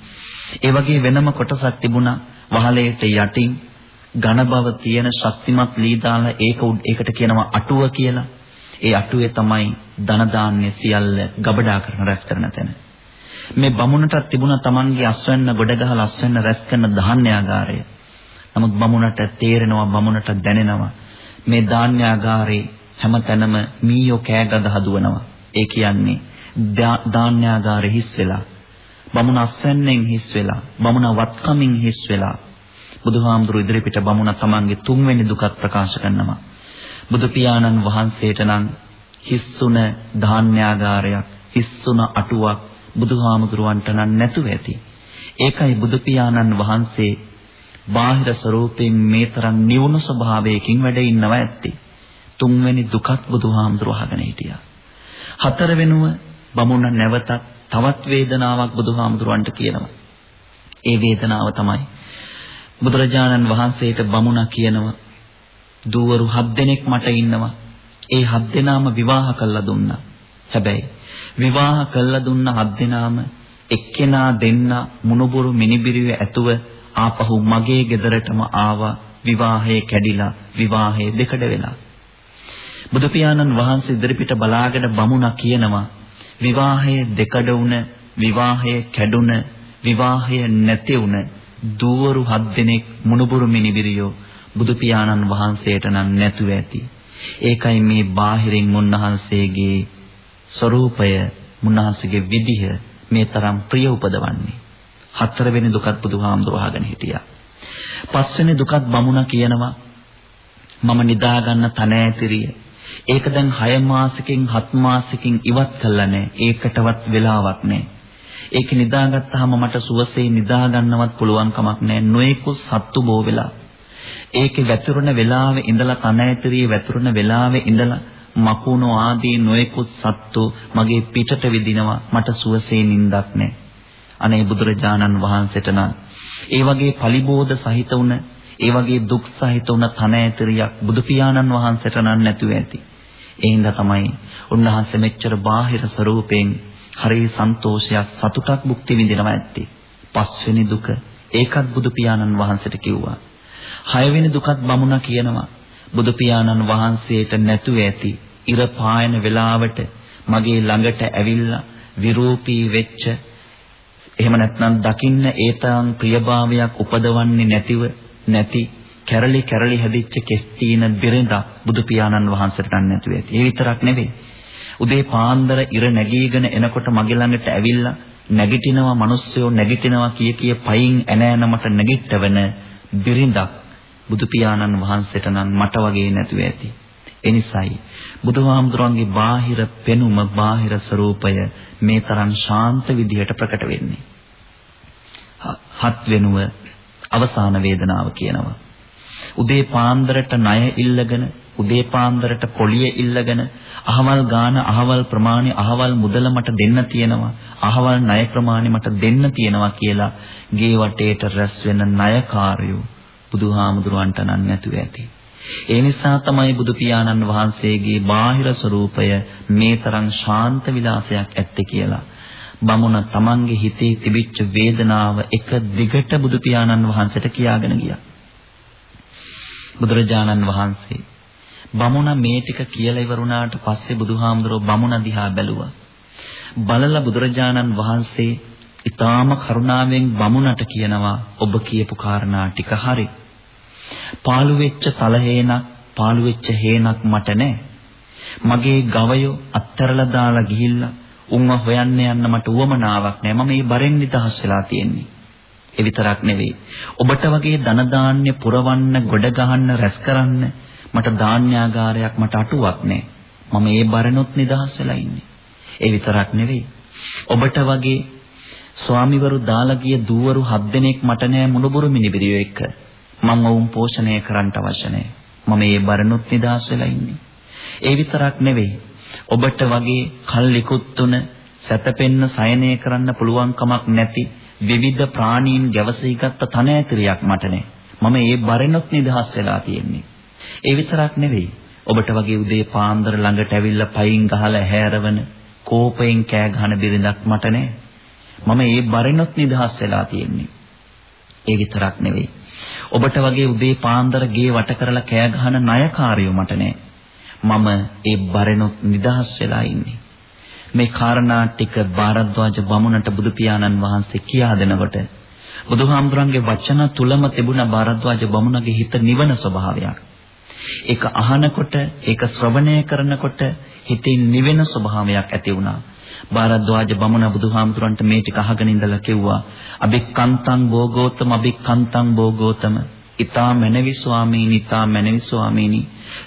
ඒ වගේ වෙනම කොටසක් තිබුණා වහලේට යටින් ඝන බව තියෙන ශක්තිමත් ලී දාලා ඒක ඒකට කියනවා අටුව කියලා. ඒ අටුවේ තමයි ධන දාන්නේ සියල්ල ගබඩා කරන රැස් කරන තැන. මේ බමුණට තිබුණා තමන්ගේ අස්වැන්න ගොඩ ගහලා අස්වැන්න රැස් කරන ධාන්‍යාගාරය. නමුත් බමුණට තේරෙනවා බමුණට දැනෙනවා මේ ධාන්‍යාගාරේ හැමතැනම මීයෝ කෑගද හදුවනවා. ඒ කියන්නේ ධාන්‍යාගාරෙ හිස් වෙලා බමුණ අස්වැන්නෙන් හිස් වෙලා බමුණ වත්කමින් හිස් වෙලා බුදුහාමුදුරු ඉදිරිපිට බමුණ තමන්ගේ තුන්වෙනි දුකත් ප්‍රකාශ කරනවා. බුදු පියාණන් වහන්සේට නම් හිස්සුන ධාන්‍යාගාරයක් හිස්සුන අටුවක් බුදුහාමුදුරුවන්ට නම් නැතුව ඇති. ඒකයි බුදු පියාණන් වහන්සේ බාහිර ස්වરૂපයෙන් මේ තරම් නිවුණු ස්වභාවයකින් වැඩ ඉන්නවා ඇත්තේ. තුන්වෙනි දුකත් බුදුහාමුදුරුවෝ අහගෙන හිටියා. හතරවෙනුව බමුණ නැවතත් තවත් වේදනාවක් බුදුහාමුදුරුවන්ට කියනවා. ඒ වේදනාව තමයි බුදුරජාණන් වහන්සේට බමුණ කියනවා දූවරු හත් දෙනෙක් මට ඉන්නවා. ඒ හත් දෙනාම විවාහ කළා දුන්නා. හැබැයි විවාහ කළා දුන්න හත් දෙනාම එක්කෙනා දෙන්න මුණුබුරු මිනිබිරිය ඇතුව ආපහු මගේ ගෙදරටම ආවා විවාහය කැඩිලා විවාහය දෙකඩ වෙලා බුදු පියාණන් වහන්සේ ඉදිරිපිට බලාගෙන බමුණා කියනවා විවාහයේ දෙකඩ වුණ විවාහයේ කැඩුන විවාහය නැති වුණ දූවරු හත් දෙනෙක් මුණුබුරු මිනිබිරියෝ බුදු පියාණන් වහන්සේට නම් නැතුව ඇති. ඒකයි මේ බාහිරින් මුන්නහන්සේගේ ස්වરૂපය මුන්නහන්සේගේ විදිහ මේ තරම් ප්‍රිය උපදවන්නේ. හතරවෙනි දුකත් බුදුහාමුදුරුවෝ අහගෙන හිටියා. පස්වෙනි දුකත් බමුණ කියනවා මම නිදා ගන්න තන ඇතිරිය. ඒක දැන් 6 මාසෙකින් 7 මාසෙකින් ඉවත් කළා නෑ. ඒකටවත් වෙලාවක් නෑ. ඒක නිදාගත්තාම මට සුවසේ නිදා ගන්නවත් පුළුවන් කමක් නෑ. නොයෙකුත් සත්තු බෝ වෙලා. ඒකේ වැතුරුන වෙලාවේ ඉඳලා තන ඇතිරිය වැතුරුන වෙලාවේ ඉඳලා මකුණෝ ආදී නොයෙකුත් සත්තු මගේ පිටට විදිනවා මට සුවසේ නිින්දක් නෑ. අනේ බුදුරජාණන් වහන්සේට නම් ඒ වගේ පලිබෝධ සහිත වුණ ඒ වගේ දුක් සහිත වුණ තන ඇතරියක් බුදු පියාණන් වහන්සේට නම් නැතුව ඇති. ඒ හින්දා තමයි උන්වහන්සේ මෙච්චර බාහිර ස්වરૂපයෙන් හරි සන්තෝෂයක් සතුටක් භුක්ති විඳිනවා ඇත්තේ. පස්වෙනි දුක ඒකත් බුදු පියාණන් වහන්සේට කිව්වා. හයවෙනි දුකත් බමුණා කියනවා. බුදු පියාණන් වහන්සේට නැතුව ඇති. ඉර පායන වෙලාවට මගේ ළඟට ඇවිල්ලා විරූපී වෙච්ච එහෙම නැත්නම් දකින්න ඒතම් ප්‍රියභාවයක් උපදවන්නේ නැතිව නැති කැරලි කැරලි හැදිච්ච කෙස්තින බිරිඳ බුදු පියාණන් වහන්සේට නැතුව ඇති. ඒ විතරක් නෙවෙයි. උදේ පාන්දර ඉර නැගීගෙන එනකොට මගේ ළඟට ඇවිල්ලා නැගිටිනවා මිනිස්සුયો නැගිටිනවා කිය කිය පයින් එන එන මට නැගිටවන බිරිඳක් බුදු පියාණන් වහන්සේට නම් මට වගේ නැතුව ඇති. එනිසායි බුදුහාමුදුරන්ගේ බාහිර පෙනුම බාහිර ස්වરૂපය මේ තරම් ශාන්ත විදිහට ප්‍රකට වෙන්නේ. හත් වෙනුව අවසාන වේදනාව කියනවා. උදේ පාන්දරට ණය ඉල්ලගෙන උදේ පාන්දරට පොලිය ඉල්ලගෙන අහවල් ගාන අහවල් ප්‍රමාණි අහවල් මුදල මට දෙන්න තියෙනවා අහවල් ණය ප්‍රමාණි මට දෙන්න තියෙනවා කියලා ගේ වටේට රැස් වෙන ණයකාරයෝ බුදුහාමුදුරුවන්ට නම් නැතුව ඇති. ඒ නිසා තමයි බුදු පියාණන් වහන්සේගේ බාහිර ස්වરૂපය මේ තරම් ශාන්ත විලාසයක් ඇත්තේ කියලා. බමුණ තමන්ගේ හිතේ තිබිච්ච වේදනාව එක දිගට බුදු පියාණන් වහන්සේට කියාගෙන ගියා. බුදුරජාණන් වහන්සේ බමුණ මේ ටික කියලා ඉවරුණාට පස්සේ බුදුහාමුදුරුවෝ බමුණ දිහා බැලුවා. බලලා බුදුරජාණන් වහන්සේ ඊටාම කරුණාවෙන් බමුණට කියනවා ඔබ කියපු කාරණා ටික හරි. පාළු වෙච්ච තලහේනක් පාළු වෙච්ච හේනක් මට නැහැ. මගේ ගවයෝ අත්තරලා දාලා ගිහිල්ලා උන්ව හොයන්න යන්න මට උවමනාවක් නැහැ. මම මේ බරෙන් නිදහස් වෙලා තියෙන්නේ. ඒ විතරක් නෙවෙයි. ඔබට වගේ ධන දාන්‍ය පුරවන්න, ගොඩ ගහන්න, රැස් කරන්න මට ධාන්‍යාගාරයක් මට අටුවක් නැහැ. මම මේ බරනොත් නිදහස් වෙලා ඉන්නේ. ඒ විතරක් නෙවෙයි. ඔබට වගේ ස්වාමිවරු දාලා ගිය දූවරු හත් දෙනෙක් මට නෑ මුණුබුරු මිනිබිරියෝ එක්ක. මම ඔවුන් පෝෂණය කරන්න අවශ්‍ය නැහැ. මම මේ බරණුත් නිදහස් වෙලා ඉන්නේ. ඒ විතරක් නෙවෙයි. ඔබට වගේ කල්ලිකුත් තුන සැතපෙන්න සයනය කරන්න පුළුවන් කමක් නැති විවිධ ප්‍රාණීන් ගැවසීගත් තන ඇතිරියක් මට නැහැ. මම මේ බරණුත් නිදහස් වෙලා තියෙන්නේ. ඒ විතරක් නෙවෙයි. ඔබට වගේ උදේ පාන්දර ළඟට ඇවිල්ලා පයින් ගහලා හැරවන කෝපයෙන් කෑ ගහන බිරිඳක් මට නැහැ. මම මේ බරණුත් නිදහස් වෙලා තියෙන්නේ. ඒ විතරක් නෙවෙයි. ඔබට වගේ උදේ පාන්දර ගේ වට කරලා කෑ ගහන ණයකාරයෝ මට නෑ. මම ඒ බරෙනොත් නිදහස් වෙලා ඉන්නේ. මේ කාරණා ටික භාරද්වාජ බමුණට බුදු පියාණන් වහන්සේ කියා දෙනකොට බුදුහාමුදුරන්ගේ වචන තුලම තිබුණ භාරද්වාජ බමුණගේ හිත නිවන ස්වභාවයක්. ඒක අහනකොට, ඒක ශ්‍රවණය කරනකොට හිතේ නිවෙන ස්වභාවයක් ඇති වුණා. භාරද්වාජ බමුණ බුදුහාමුදුරන්ට මේ ටික අහගෙන ඉඳලා කිව්වා අබික්කන්තං භෝගෝතම අබික්කන්තං භෝගෝතම ඊතා මනවි ස්වාමීනි ඊතා මනවි ස්වාමීනි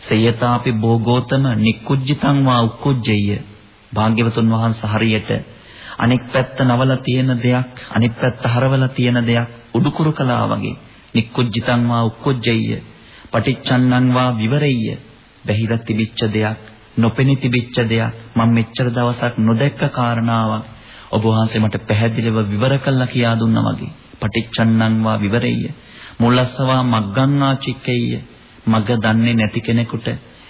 සයතාපි භෝගෝතම නික්කුජ්ජිතං වා උක්කුජ්ජය භාග්‍යවතුන් වහන්සේ හරියට අනෙක් පැත්ත නවලා තියෙන දෙයක් අනෙක් පැත්ත හරවලා තියෙන දෙයක් උඩුකුරු කළා වගේ නික්කුජ්ජිතං වා උක්කුජ්ජය පටිච්චන්නං වා විවරෙය්‍ය. බැහිලා තිබිච්ච දෙයක් නොපෙනී තිබිච්ච දෙයක්. මම මෙච්චර දවසක් නොදැක්ක කාරණාවක්. ඔබ වහන්සේ මට පැහැදිලිව විවර කළා කියා දුන්නා වගේ. පටිච්චන්නං වා විවරෙය්‍ය. මුලස්සවා මග්ගං ආචික්කෙය්‍ය මග දන්නේ නැති කෙනෙකුට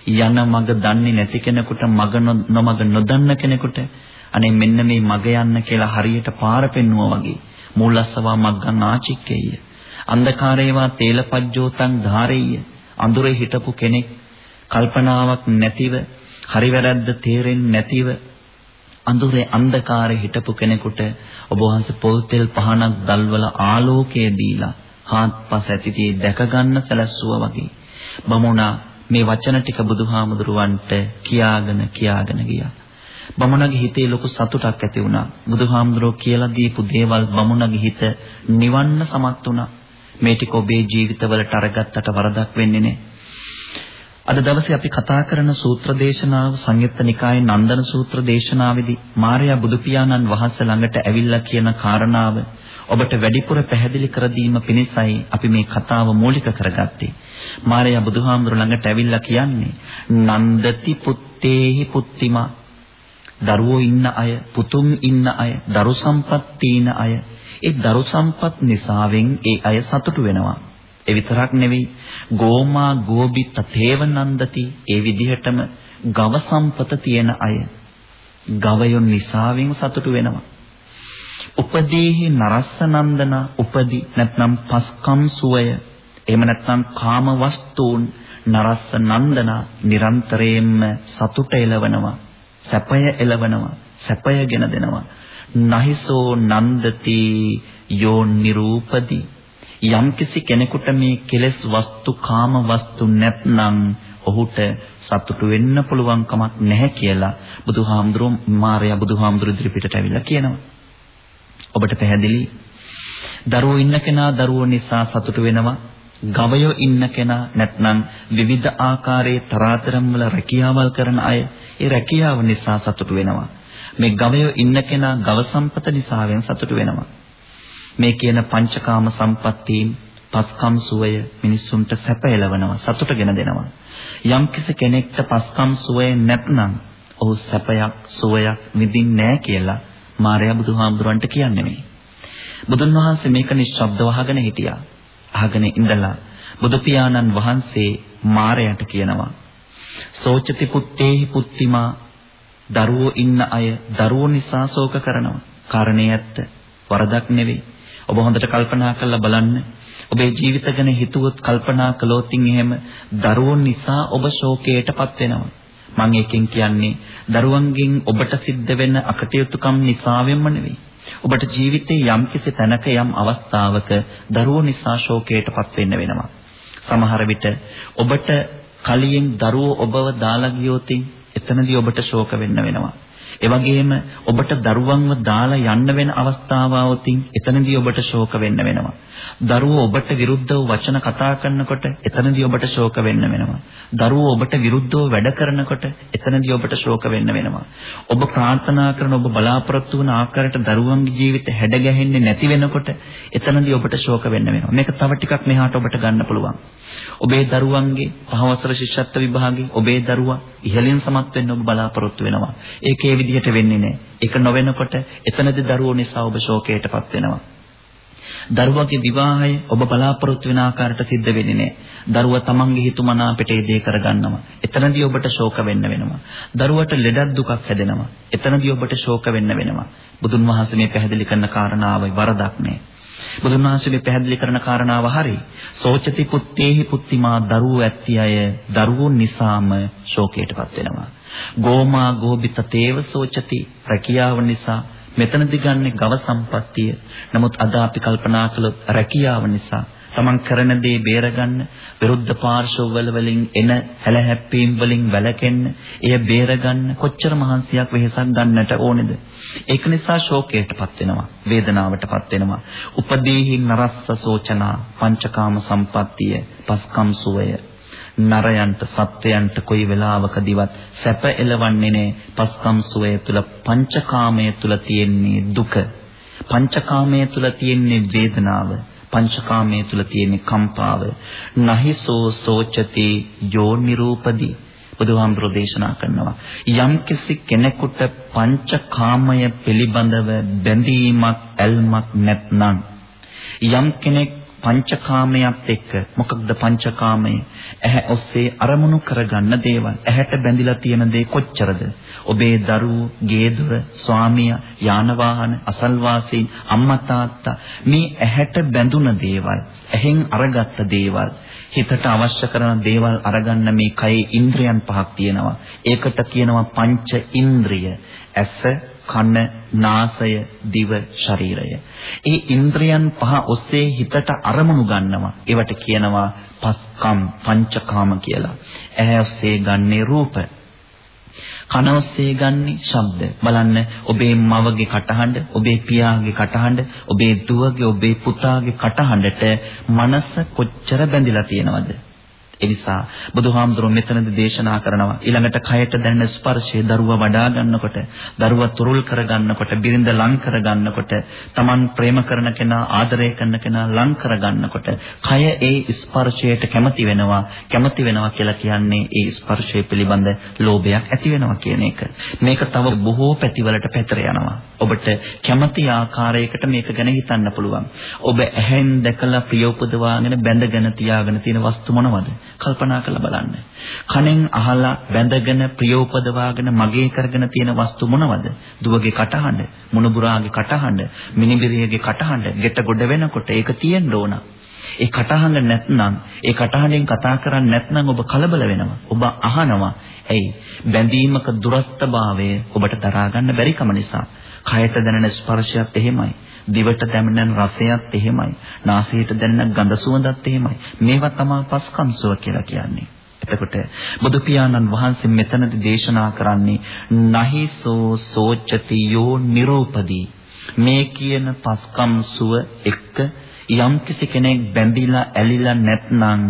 යන මග දන්නේ නැති කෙනෙකුට මග නොමග නොදන්න කෙනෙකුට. අනේ මෙන්න මේ මග යන්න කියලා හරියට පාර පෙන්නුවා වගේ. මුලස්සවා මග්ගං ආචික්කෙය්‍ය අන්ධකාරේවා තේලපජ්ජෝතං ධාරෙය්‍ය. අඳුරේ හිටපු කෙනෙක් කල්පනාවක් නැතිව හරි වැරද්ද තේරෙන්නේ නැතිව අඳුරේ අන්ධකාරේ හිටපු කෙනෙකුට ඔබ වහන්සේ පොල් තෙල් පහනක් දැල්වල ආලෝකය දීලා හාත්පස ඇතිදී දැක ගන්න සැලැස්සුවා වගේ බමුණා මේ වචන ටික බුදුහාමුදුරුවන්ට කියාගෙන කියාගෙන ගියා. බමුණගේ හිතේ ලොකු සතුටක් ඇති වුණා. බුදුහාමුදුරුවෝ කියලා දීපු දේවල් බමුණගේ හිත නිවන්න සමත් වුණා. මේ ටික ඔබේ ජීවිතවලට අරගත්තට වරදක් වෙන්නේ නැහැ. අද දවසේ අපි කතා කරන සූත්‍ර දේශනාව සංයුත්ත නිකායේ නන්දන සූත්‍ර දේශනාවේදී මාර්යා බුදු පියාණන් වහන්සේ ළඟට ඇවිල්ලා කියන කාරණාව ඔබට වැඩිපුර පැහැදිලි කර දීම පිණිසයි අපි මේ කතාව මූලික කරගත්තේ. මාර්යා බුදුහාමුදුර ළඟට ඇවිල්ලා කියන්නේ නන්දති පුත්තේහි පුත්තිමා දරුවෝ ඉන්න අය, පුතුන් ඉන්න අය, දරු සම්පත් තියෙන අය, ඒ දරු සම්පත් නිසාවෙන් ඒ අය සතුටු වෙනවා. ඒ විතරක් නෙවෙයි ගෝමා ගෝබිත තේවනන්දති ඒ විදිහටම ගව සම්පත තියෙන අය. ගවයොන් නිසාවෙන් සතුටු වෙනවා. උපදීහි නරස්ස නන්දන උපදී නැත්නම් පස්කම් සුවය. එහෙම නැත්නම් කාම වස්තුන් නරස්ස නන්දන නිරන්තරයෙන්ම සතුට එළවනවා සැපය එළවනවා සැපයගෙන දෙනවා. නහිසෝ නන්දති යෝ නිරූපදී. යම්කිසි කෙනෙකුට මේ කෙලෙස් වස්තු කාම වස්තු නැත්නම් ඔහුට සතුටු වෙන්න පුළුවන් කමක් නැහැ කියලා බුදුහාමුදුරුවෝ මාර්යා බුදුහාමුදුරු ඉදිරිපිටට ඇවිල්ලා කියනවා. ඔබට පැහැදිලි දරුවෝ ඉන්න කෙනා දරුවෝ නිසා සතුටු වෙනවා. ගවයෝ ඉන්න කෙනා නැත්නම් විවිධ ආකාරයේ තරාතරම් වල රැකියාවල් කරන අය ඒ රැකියාව නිසා සතුටු වෙනවා. මේ ගවයෝ ඉන්න කෙනා ගව සම්පත නිසාවෙන් සතුටු වෙනවා. මේ කියන පංචකාම සම්පත්තීන් පස්කම් සුවය මිනිස්සුන්ට සැප එළවනවා සතුටගෙන දෙනවා. යම් කෙනෙක්ට පස්කම් සුවය නැත්නම් ඔහු සැපයක් සුවයක් විඳින්නේ නැහැ කියලා මාර්යා බුදුහාමුදුරන්ට කියන්නේ මේ. බුදුන් වහන්සේ මේක නිශ්ශබ්දව අහගෙන හිටියා. අහගෙන ඉඳලා බුදු පියාණන් වහන්සේ මාරයට කියනවා සෝචති පුත්තේහි පුත්තිමා දරුවෝ ඉන්න අය දරුවෝ නිසා ශෝක කරනවා. කාරණේ ඇත්ත. වරදක් නෙවෙයි. ඔබ හොඳට කල්පනා කරලා බලන්න. ඔබේ ජීවිත ගැන හිතුවොත් කල්පනා කළොත් එහෙම දරුවෝ නිසා ඔබ ශෝකයටපත් වෙනවා. මම එකෙන් කියන්නේ දරුවන්ගෙන් ඔබට සිද්ධ වෙන අකටයුතුකම් නිසාවෙන්ම නෙවෙයි. ඔබට ජීවිතේ යම් කිසි තැනක යම් අවස්ථාවක දරුවෝ නිසා ශෝකයටපත් වෙන්න වෙනවා. සමහර විට ඔබට කලියෙන් දරුවෝ ඔබව දාලා ගියොත් එතනදී ඔබට ශෝක වෙන්න වෙනවා. ඒ වගේම ඔබට දරුවන්ව දාලා යන්න වෙන අවස්ථාවවතින් එතනදී ඔබට ශෝක වෙන්න වෙනවා. දරුවෝ ඔබට විරුද්ධව වචන කතා කරනකොට එතනදී ඔබට ශෝක වෙන්න වෙනවා. දරුවෝ ඔබට විරුද්ධව වැඩ කරනකොට එතනදී ඔබට ශෝක වෙන්න වෙනවා. ඔබ ප්‍රාර්ථනා කරන ඔබ බලාපොරොත්තු වන ආකාරයට දරුවන්ගේ ජීවිත හැඩ ගැහෙන්නේ නැති වෙනකොට එතනදී ඔබට ශෝක වෙන්න වෙනවා. මේක තව ටිකක් මෙහාට ඔබට ගන්න පුළුවන්. ඔබේ දරුවන්ගේ පහවසර ශිෂ්‍යත්ව විභාගයේ ඔබේ දරුවා ඉහළින් සමත් වෙන්න ඔබ බලාපොරොත්තු වෙනවා. ඒකේ විදිහට වෙන්නේ නැහැ. ඒක නොවෙනකොට එතනදී දරුවෝ නිසා ඔබ ශෝකයටපත් වෙනවා. දරුවගේ විවාහය ඔබ බලාපොරොත්තු වෙන ආකාරයට සිද්ධ වෙන්නේ නැහැ. දරුවා තමන්ගේ හිතුමනාපට ඒ දේ කරගන්නවා. එතනදී ඔබට ශෝක වෙන්න වෙනවා. දරුවට ලෙඩක් දුකක් හැදෙනවා. එතනදී ඔබට ශෝක වෙන්න වෙනවා. බුදුන් වහන්සේ මේ පැහැදිලි කරන කාරණාවයි වරදක් නෑ. බුදුන් වහන්සේ මේ පැහැදිලි කරන කාරණාව හරි. සෝචති පුත්තේහි පුත්තිමා දරුවෝ ඇත්ති අය දරුවෝ නිසාම ශෝකයටපත් වෙනවා. ගෝමා ගෝබිත තේව සෝචති. රැකියාව නිසා මෙතනදී ගන්න ගව සම්පත්තිය. නමුත් අද අපි කල්පනා කළොත් රැකියාව නිසා තමන් කරන දේ බේරගන්න විරුද්ධ පාර්ශවවල වලින් එන හැලහැප්පීම් වලින් වැළකෙන්න එය බේරගන්න කොච්චර මහන්සියක් වෙහෙසක් ගන්නට ඕනේද? ඒක නිසා ශෝකයටපත් වෙනවා වේදනාවටපත් වෙනවා. උපදීහි නරස්ස සෝචනා පංචකාම සම්පත්තිය පස්කම් සුවය. නරයන්ට සත්වයන්ට කොයි වෙලාවකදීවත් සැප එළවන්නේ නැහැ පස්කම් සුවය තුල පංචකාමයේ තුල තියෙන්නේ දුක. පංචකාමයේ තුල තියෙන්නේ වේදනාව. පංචකාමයේ තුල තියෙන කම්පාව. නහිසෝ සෝචති යෝ නිරූපදී බුදුහාමුදුරෝ දේශනා කරනවා. යම් කෙනෙකුට පංචකාමය පිළිබඳව බැඳීමක් ඇල්මක් නැත්නම් යම් කෙනෙක් පංචකාමයට එක්ක මොකක්ද පංචකාමය? ඇහැ ඔස්සේ අරමුණු කරගන්න දේවල්. ඇහැට බැඳිලා තියෙන දේ කොච්චරද? ඔබේ දරුවෝ, ගේ දොර, ස්වාමියා, යාන වාහන, අසල්වාසීන්, අම්මා තාත්තා මේ ඇහැට බැඳුන දේවල්, ඇහෙන් අරගත්ත දේවල්, හිතට අවශ්‍ය කරන දේවල් අරගන්න මේ කයේ ඉන්ද්‍රයන් පහක් තියෙනවා. ඒකට කියනවා පංච ඉන්ද්‍රිය. ඇස, කන, නාසය, දිව, ශරීරය. ඒ ඉන්ද්‍රයන් පහ ඔස්සේ හිතට අරමුණු ගන්නවා. ඒවට කියනවා පස්කම්, පංචකාම කියලා. ඇහැ ඔස්සේ ගන්නේ රූප. කන ඔස්සේ ගන්නේ ශබ්ද. බලන්න ඔබේ මවගේ කටහඬ, ඔබේ පියාගේ කටහඬ, ඔබේ දුවගේ, ඔබේ පුතාගේ කටහඬට මනස කොච්චර බැඳිලා තියෙනවද? එනිසා බුදුහාමුදුරුවෝ මෙතනදී දේශනා කරනවා ඊළඟට කයට දැනෙන ස්පර්ශය දරුවා වඩා ගන්නකොට දරුවා තුරුල් කර ගන්නකොට බිරිඳ ලං කර ගන්නකොට Taman ප්‍රේම කරන කෙනා ආදරය කරන කෙනා ලං කර ගන්නකොට කය ඒ ස්පර්ශයට කැමති වෙනවා කැමති වෙනවා කියලා කියන්නේ ඒ ස්පර්ශය පිළිබඳ ලෝභයක් ඇති වෙනවා කියන එක. මේක තව බොහෝ පැතිවලට පැතර යනවා. ඔබට කැමති ආකාරයකට මේක ගැන හිතන්න පුළුවන්. ඔබ ඇහෙන් දැකලා ප්‍රිය උපදවාගෙන බැඳගෙන තියාගෙන තියෙන වස්තු මොනවද? කල්පනා කරලා බලන්න. කනෙන් අහලා බැඳගෙන ප්‍රියෝපදවාගෙන මගේ කරගෙන තියෙන වස්තු මොනවද? දුවගේ කටහඬ, මුණුබුරාගේ කටහඬ, මිනිබිරියගේ කටහඬ, ගෙට ගොඩ වෙනකොට ඒක තියෙන්න ඕන. ඒ කටහඬ නැත්නම් ඒ කටහඬෙන් කතා කරන්නේ නැත්නම් ඔබ කලබල වෙනවා. ඔබ අහනවා. ඇයි? බැඳීමක දුරස්තභාවය ඔබට දරා ගන්න බැරි කම නිසා. කයට දැනෙන ස්පර්ශයත් එහෙමයි. දිවට දැනෙන රසයත් එහෙමයි. නාසයට දැනෙන ගඳ සුවඳත් එහෙමයි. මේවා තමයි පස්කම්සුව කියලා කියන්නේ. එතකොට බුදු පියාණන් වහන්සේ මෙතනදී දේශනා කරන්නේ නහිසෝ සෝචති යෝ නිරූපදී මේ කියන පස්කම්සුව එක්ක යම්කිසි කෙනෙක් බැඳිලා ඇලිලා නැත්නම්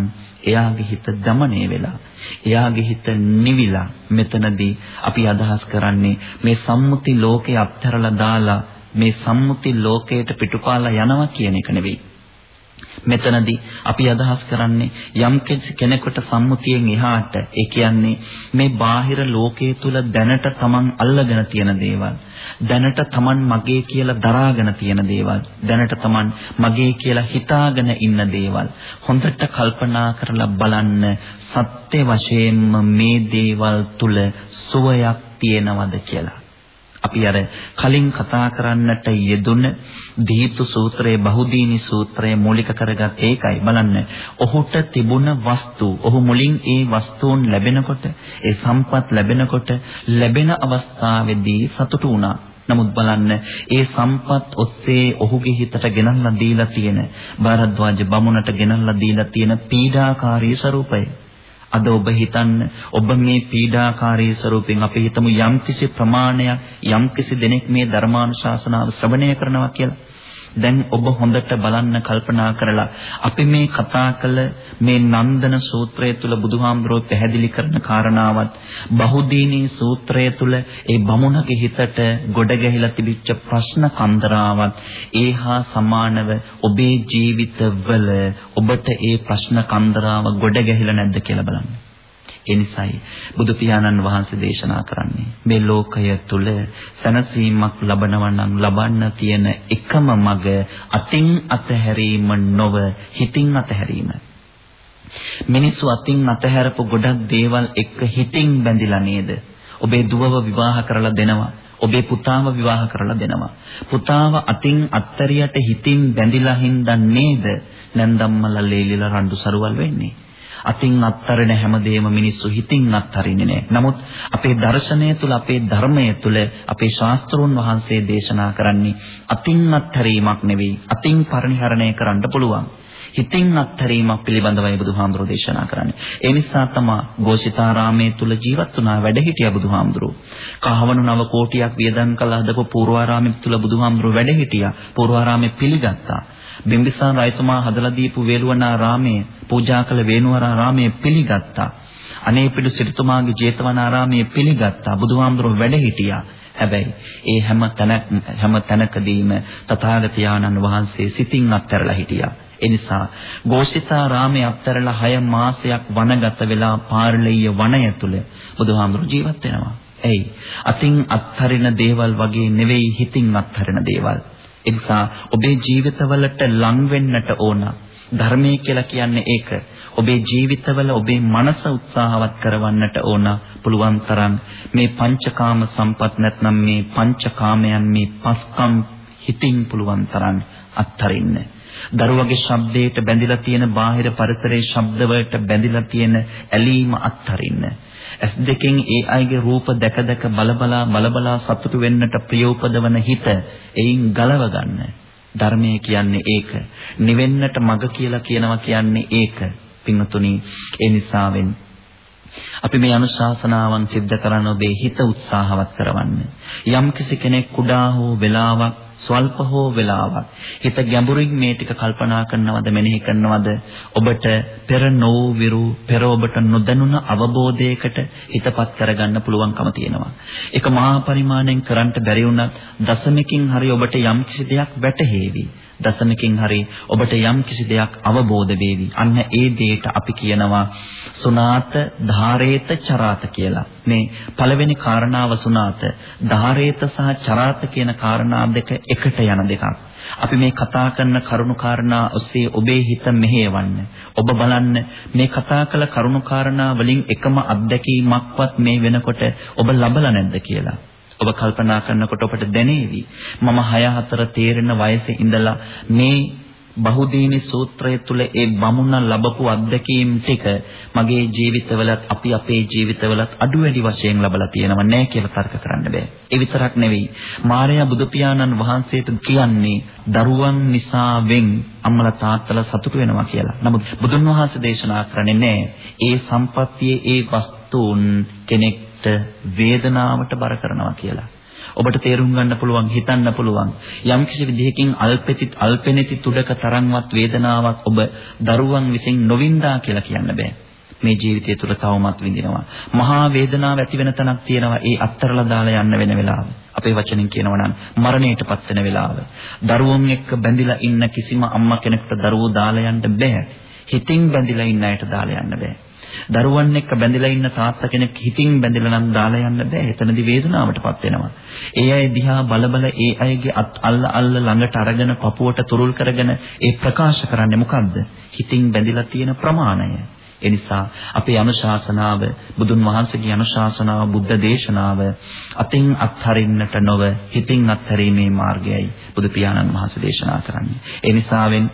එයාගේ හිත দমনය වෙලා එයාගේ හිත නිවිලා මෙතනදී අපි අදහස් කරන්නේ මේ සම්මුති ලෝකේ අත්හැරලා දාලා මේ සම්මුති ලෝකයට පිටුපාලා යනවා කියන එක නෙවෙයි. මෙතනදී අපි අදහස් කරන්නේ යම් කෙනෙකුට සම්මුතියෙන් එහාට ඒ කියන්නේ මේ බාහිර ලෝකයේ තුල දැනට Taman අල්ලගෙන තියෙන දේවල් දැනට Taman මගේ කියලා දරාගෙන තියෙන දේවල් දැනට Taman මගේ කියලා හිතාගෙන ඉන්න දේවල් හොඳට කල්පනා කරලා බලන්න සත්‍ය වශයෙන්ම මේ දේවල් තුල සුවයක් තියෙනවද කියලා අපි අර කලින් කතා කරන්නට යෙදුන දීතු සූත්‍රයේ බහුදීනි සූත්‍රය මූලික කරගත් ඒකයි බලන්න. ඔහුට තිබුණ වස්තු, ඔහු මුලින් ඒ වස්තුන් ලැබෙනකොට, ඒ සම්පත් ලැබෙනකොට ලැබෙන අවස්ථාවේදී සතුටු වුණා. නමුත් බලන්න ඒ සම්පත් ඔස්සේ ඔහුගේ හිතට ගෙනල්ලා දීලා තියෙන භාරද්වාජ බමුණට ගෙනල්ලා දීලා තියෙන පීඩාකාරී ස්වરૂපය අද ඔබ හිතන්න ඔබ මේ පීඩාකාරී ස්වරූපෙන් අපි හිතමු යම්කිසි ප්‍රමාණයක් යම්කිසි දෙනෙක් මේ ධර්මානුශාසනාව ශ්‍රවණය කරනවා කියලා. දැන් ඔබ හොඳට බලන්න කල්පනා කරලා අපි මේ කතා කළ මේ නන්දන සූත්‍රය තුල බුදුහාමුදුරුවෝ පැහැදිලි කරන කාරණාවත් බහුදීනී සූත්‍රය තුල ඒ බමුණගේ හිතට ගොඩ ගැහිලා තිබිච්ච ප්‍රශ්න කන්දරාවත් ඒහා සමානව ඔබේ ජීවිතවල ඔබට ඒ ප්‍රශ්න කන්දරාව ගොඩ ගැහිලා නැද්ද කියලා බලන්න. ඒ නිසායි බුදු පියාණන් වහන්සේ දේශනා කරන්නේ මේ ලෝකය තුල සැනසීමක් ලබනවා නම් ලබන්න තියෙන එකම මඟ අතින් අතහැරීම නොව හිතින් අතහැරීම. මිනිස්සු අතින් අතහැරපු ගොඩක් දේවල් එක්ක හිතින් බැඳිලා නේද? ඔබේ දුවව විවාහ කරලා දෙනවා. ඔබේ පුතාව විවාහ කරලා දෙනවා. පුතාව අතින් අත්තරියට හිතින් බැඳිලා හින්දා නේද? නැන්දම්මලා ලේලිලා රණ්ඩු සරුවල් වෙන්නේ. අතින් අත්තරින හැමදේම මිනිස්සු හිතින් අත්තරින්නේ නැහැ. නමුත් අපේ දර්ශනය තුල අපේ ධර්මය තුල අපේ ශාස්ත්‍රෝන් වහන්සේ දේශනා කරන්නේ අතින් අත්තරීමක් නෙවෙයි. අතින් පරිහරණය කරන්න පුළුවන්. හිතින් අත්හැරීමක් පිළිබඳවයි බුදුහාමුදුරෝ දේශනා කරන්නේ. ඒ නිසා තමයි ගෝසිතාරාමයේ තුල ජීවත් වුණා වැඩ හිටියා බුදුහාමුදුරෝ. කහවණු නව කෝටියක් වියදම් කළ හදපු පූර්වාරාමයේ තුල බුදුහාමුදුරෝ වැඩ හිටියා. පූර්වාරාමයේ පිළිගත්තා. බිම්බිසාර රජතුමා හදලා දීපු වේළුවනාරාමයේ පූජා කළ වේණුවනාරාමයේ පිළිගත්තා. අනේපිඩු සිටුතුමාගේ ජේතවනාරාමයේ පිළිගත්තා. බුදුහාමුදුරුවෝ වැඩ හිටියා. හැබැයි ඒ හැම තැනක් හැම තැනකදීම තථාගතයන්න් වහන්සේ සිතින් අත්හැරලා හිටියා. එනිසා ගෝසිතාරාමයේ අත්හැරලා 6 මාසයක් වනගත වෙලා පාරලීය වනය තුල බුදුහාමුදුරු ජීවත් වෙනවා. එයි අතින් අත්හරින දේවල් වගේ නෙවෙයි හිතින් අත්හරින දේවල්. ඒ නිසා ඔබේ ජීවිතවලට ලං වෙන්නට ඕන. ධර්මයේ කියලා කියන්නේ ඒක. ඔබේ ජීවිතවල ඔබේ මනස උත්සාහවත් කරවන්නට ඕන පුළුවන් තරම් මේ පංචකාම සම්පත් නැත්නම් මේ පංචකාමයන් මේ පස්කම් හිතින් පුළුවන් තරම් අත්හරින්න. දරුවගේ ශබ්දයට බැඳිලා තියෙන බාහිර පරිසරයේ ශබ්ද වලට බැඳිලා තියෙන ඇලීම අත්හරින්න. ඇස් දෙකෙන් ඒ අයගේ රූප දැක දැක බලබලා බලබලා සතුටු වෙන්නට ප්‍රිය උපදවන හිත එයින් ගලව ගන්න. ධර්මයේ කියන්නේ ඒක. නිවෙන්නට මග කියලා කියනවා කියන්නේ ඒක. පින්තුනි ඒ නිසාවෙන් අපි මේ අනුශාසනාවන් සිද්ධ කරන ඔබේ හිත උත්සාහවත් කරවන්න. යම් කෙනෙක් කුඩා හෝ වෙලාවක් ස්වල්ප හෝ වෙලාවක්. හිත ගැඹුරින් මේ ටික කල්පනා කරනවද මෙනෙහි කරනවද? ඔබට පෙර නොවූ විරු පෙර ඔබට නොදැනුණ අවබෝධයකට හිතපත් කරගන්න පුළුවන්කම තියෙනවා. ඒක මහා පරිමාණයෙන් කරන්න බැරි වුණත් දශමකින් හරි ඔබට යම් කිසි දෙයක් වැටහෙවි. දශමකින් හරි ඔබට යම් කිසි දෙයක් අවබෝධ වේවි. අන්න ඒ දෙයට අපි කියනවා සුනාත ධාරේත චරාත කියලා. මේ පළවෙනි කාරණාව සුනාත ධාරේත සහ චරාත කියන කාරණා දෙක එකට යන දෙකක්. අපි මේ කතා කරන කරුණු කාරණා ඔස්සේ ඔබේ හිත මෙහෙයවන්න. ඔබ බලන්න මේ කතා කළ කරුණු කාරණා වලින් එකම අත්දැකීමක්වත් මේ වෙනකොට ඔබ ලබලා නැද්ද කියලා. ඔබ කල්පනා කරනකොට ඔබට දැනේවි මම 6 4 තේරෙන වයසේ ඉඳලා මේ බහුදීනි සූත්‍රය තුල ඒ බමුණ ලැබපු අත්දැකීම් ටික මගේ ජීවිතවලත් අපි අපේ ජීවිතවලත් අඩු වැඩි වශයෙන් ලබලා තියෙනව නෑ කියලා තර්ක කරන්න බෑ. ඒ විතරක් නෙවෙයි. මාර්යා බුදු පියාණන් වහන්සේට කියන්නේ දරුවන් නිසාවෙන් අම්මලා තාත්තලා සතුටු වෙනවා කියලා. නමුත් බුදුන් වහන්සේ දේශනා කරන්නේ නෑ. ඒ සම්පත්තියේ ඒ වස්තුන් කෙනෙක් වේදනාවට බර කරනවා කියලා. ඔබට තේරුම් ගන්න පුළුවන් හිතන්න පුළුවන් යම් කිසි විදිහකින් අල්පෙති අල්පෙනෙති තුඩක තරම්වත් වේදනාවක් ඔබ දරුවන් විසින් නොවින්දා කියලා කියන්න බෑ. මේ ජීවිතය තුළ තවමත් විඳිනවා. මහා වේදනාව ඇති වෙන තැනක් තියෙනවා. ඒ අත්තරලා දාලා යන්න වෙන වෙලාව. අපේ වචනෙන් කියනවා නම් මරණයටපත් වෙන වෙලාව. දරුවොන් එක්ක බැඳිලා ඉන්න කිසිම අම්මා කෙනෙකුට දරුවෝ දාලා යන්න බෑ. හිතින් බැඳිලා ඉන්න අයට දාලා යන්න බෑ. දරුවන් එක්ක බැඳලා ඉන්න තාත්තා කෙනෙක් හිතින් බැඳලා නම් දාලා යන්න බෑ. එතනදි වේදනාවටපත් වෙනවා. ඒ අය දිහා බල බල ඒ අයගේ අත් අල්ල අල්ල ළඟට අරගෙන පපුවට තුරුල් කරගෙන ඒ ප්‍රකාශ කරන්නේ මොකද්ද? හිතින් බැඳලා තියෙන ප්‍රමාණය. එනිසා අපේ අනුශාසනාව බුදුන් වහන්සේගේ අනුශාසනාව බුද්ධ දේශනාව අතින් අත්හරින්නට නොව හිතින් අත්හැරීමේ මාර්ගයයි බුදු පියාණන් වහන්සේ දේශනා කරන්නේ. ඒ නිසාවෙන්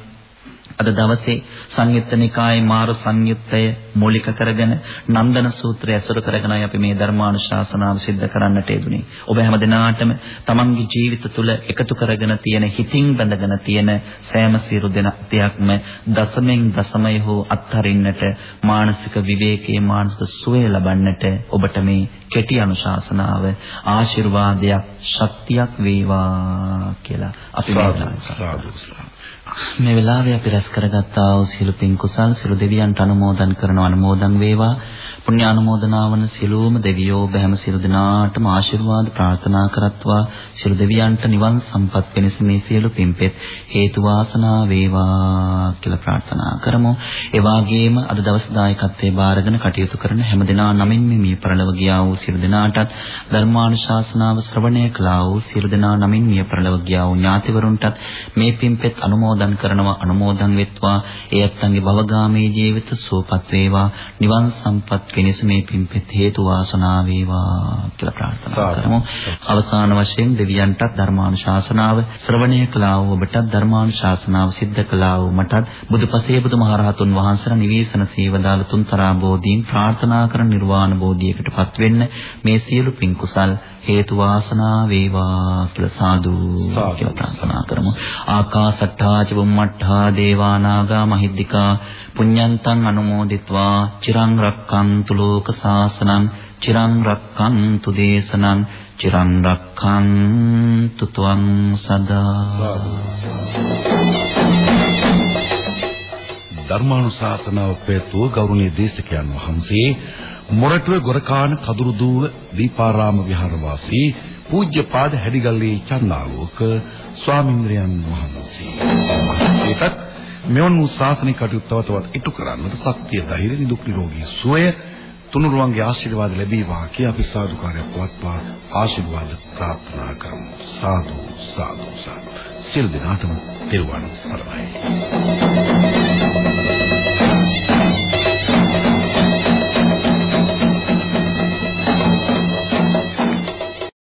අද දවසේ සංයුත්ත නිකායේ මාර සංයුත්තය මූලික කරගෙන නන්දන සූත්‍රය ඇසුරු කරගෙනයි අපි මේ ධර්මානුශාසනාව සිද්ධ කරන්නට යෙදුනේ. ඔබ හැම දිනාටම තමන්ගේ ජීවිත තුළ එකතු කරගෙන තියෙන හිතින් බැඳගෙන තියෙන සෑම සියලු දෙයක්ම දසමෙන් දසමය හෝ අත්හරින්නට මානසික විවේකයේ මානසික සුවය ලබන්නට ඔබට මේ කෙටි අනුශාසනාව ආශිර්වාදයක් ශක්තියක් වේවා කියලා අපි සාදු මේ වෙලාවේ අපි රැස් කරගත්තා වූ සියලු පින් කුසල් සියලු දෙවියන්ට අනුමෝදන් කරන අනුමෝදන් වේවා. පුණ්‍ය ආනුමෝදනාවන සියලුම දෙවියෝ බැහැම සියලු දෙනාටම ආශිර්වාද ප්‍රාර්ථනා කරත්වා. සියලු දෙවියන්ට නිවන් සම්පත් වෙනස මේ සියලු පින්පෙත් හේතු වාසනා වේවා කියලා ප්‍රාර්ථනා කරමු. ඒ වගේම අද දවස් දායකත්වයේ බාරගෙන කටයුතු කරන හැම දෙනා නමින් මේ පරලොව ගියා වූ සියලු දෙනාටත් ධර්මානුශාසනාව ශ්‍රවණය කළා වූ සියලු දෙනා නමින් මේ පරලොව ගියා වූ ඥාතිවරුන්ටත් මේ පින්පෙත් අනුමෝදන් කරනවා අනුමෝදන් වෙත්වා. ඒ ඇත්තන්ගේ භවගාමී ජීවිත සුවපත් වේවා. නිවන් සම්පත් පිණිස මේ පින්පෙත් හේතු වාසනා වේවා කියලා ප්‍රාර්ථනා කරමු. අවසාන වශයෙන් දෙවියන්ටත් ධර්මානුශාසනාව ශ්‍රවණය කළා වූ ඔබටත් ධර්මානුශාසනාව සිද්ධ කළා වූ මටත් බුදුපසේ බුදුමහරහතුන් වහන්සේලා නිවේසන සේවදාල තුන්තරා බෝධීන් ප්‍රාර්ථනා කරන නිර්වාණ බෝධියකටපත් වෙන්න මේ සියලු පින් කුසල් හේතු වාසනා වේවා කියලා සාදු කියලා ප්‍රාර්ථනා කරමු. ආකාසට්ඨා ච බුම්මට්ඨා දේවා නාග මහිද්దికා පුඤ්ඤන්තං අනුමෝදිත්වා චිරං රක්ඛන්තු ලෝක සාසනං චිරං රක්ඛන්තු දේශනං චිරං රක්ඛන්තු ත්වං සදා ධර්මානුශාසනාව පෙරතුව ගෞරවනීය දේශකයන් වහන්සේ මොරටුව ගොරකාන කදුරුදුව දීපාරාම විහාරවාසී පූජ්‍යපාද හැදිගල්ලේ චන්දාලෝක ස්වාමින්ද්‍රයන් වහන්සේ. ඒකත් මෙවන් වූ ශාසනික කටයුතු තව තවත් ඉටු කරන්නට ශක්තිය ධෛර්ය නිදුක් නිරෝගී සුවය තුනුරුවන්ගේ ආශිර්වාද ලැබේවා කියා අපි සාදුකාරයක් පවත්වා ආශිර්වාද ප්‍රාර්ථනා කරමු. සාදු සාදු සාදු. සිල් දිනාටම තෙරුවන් සරණයි.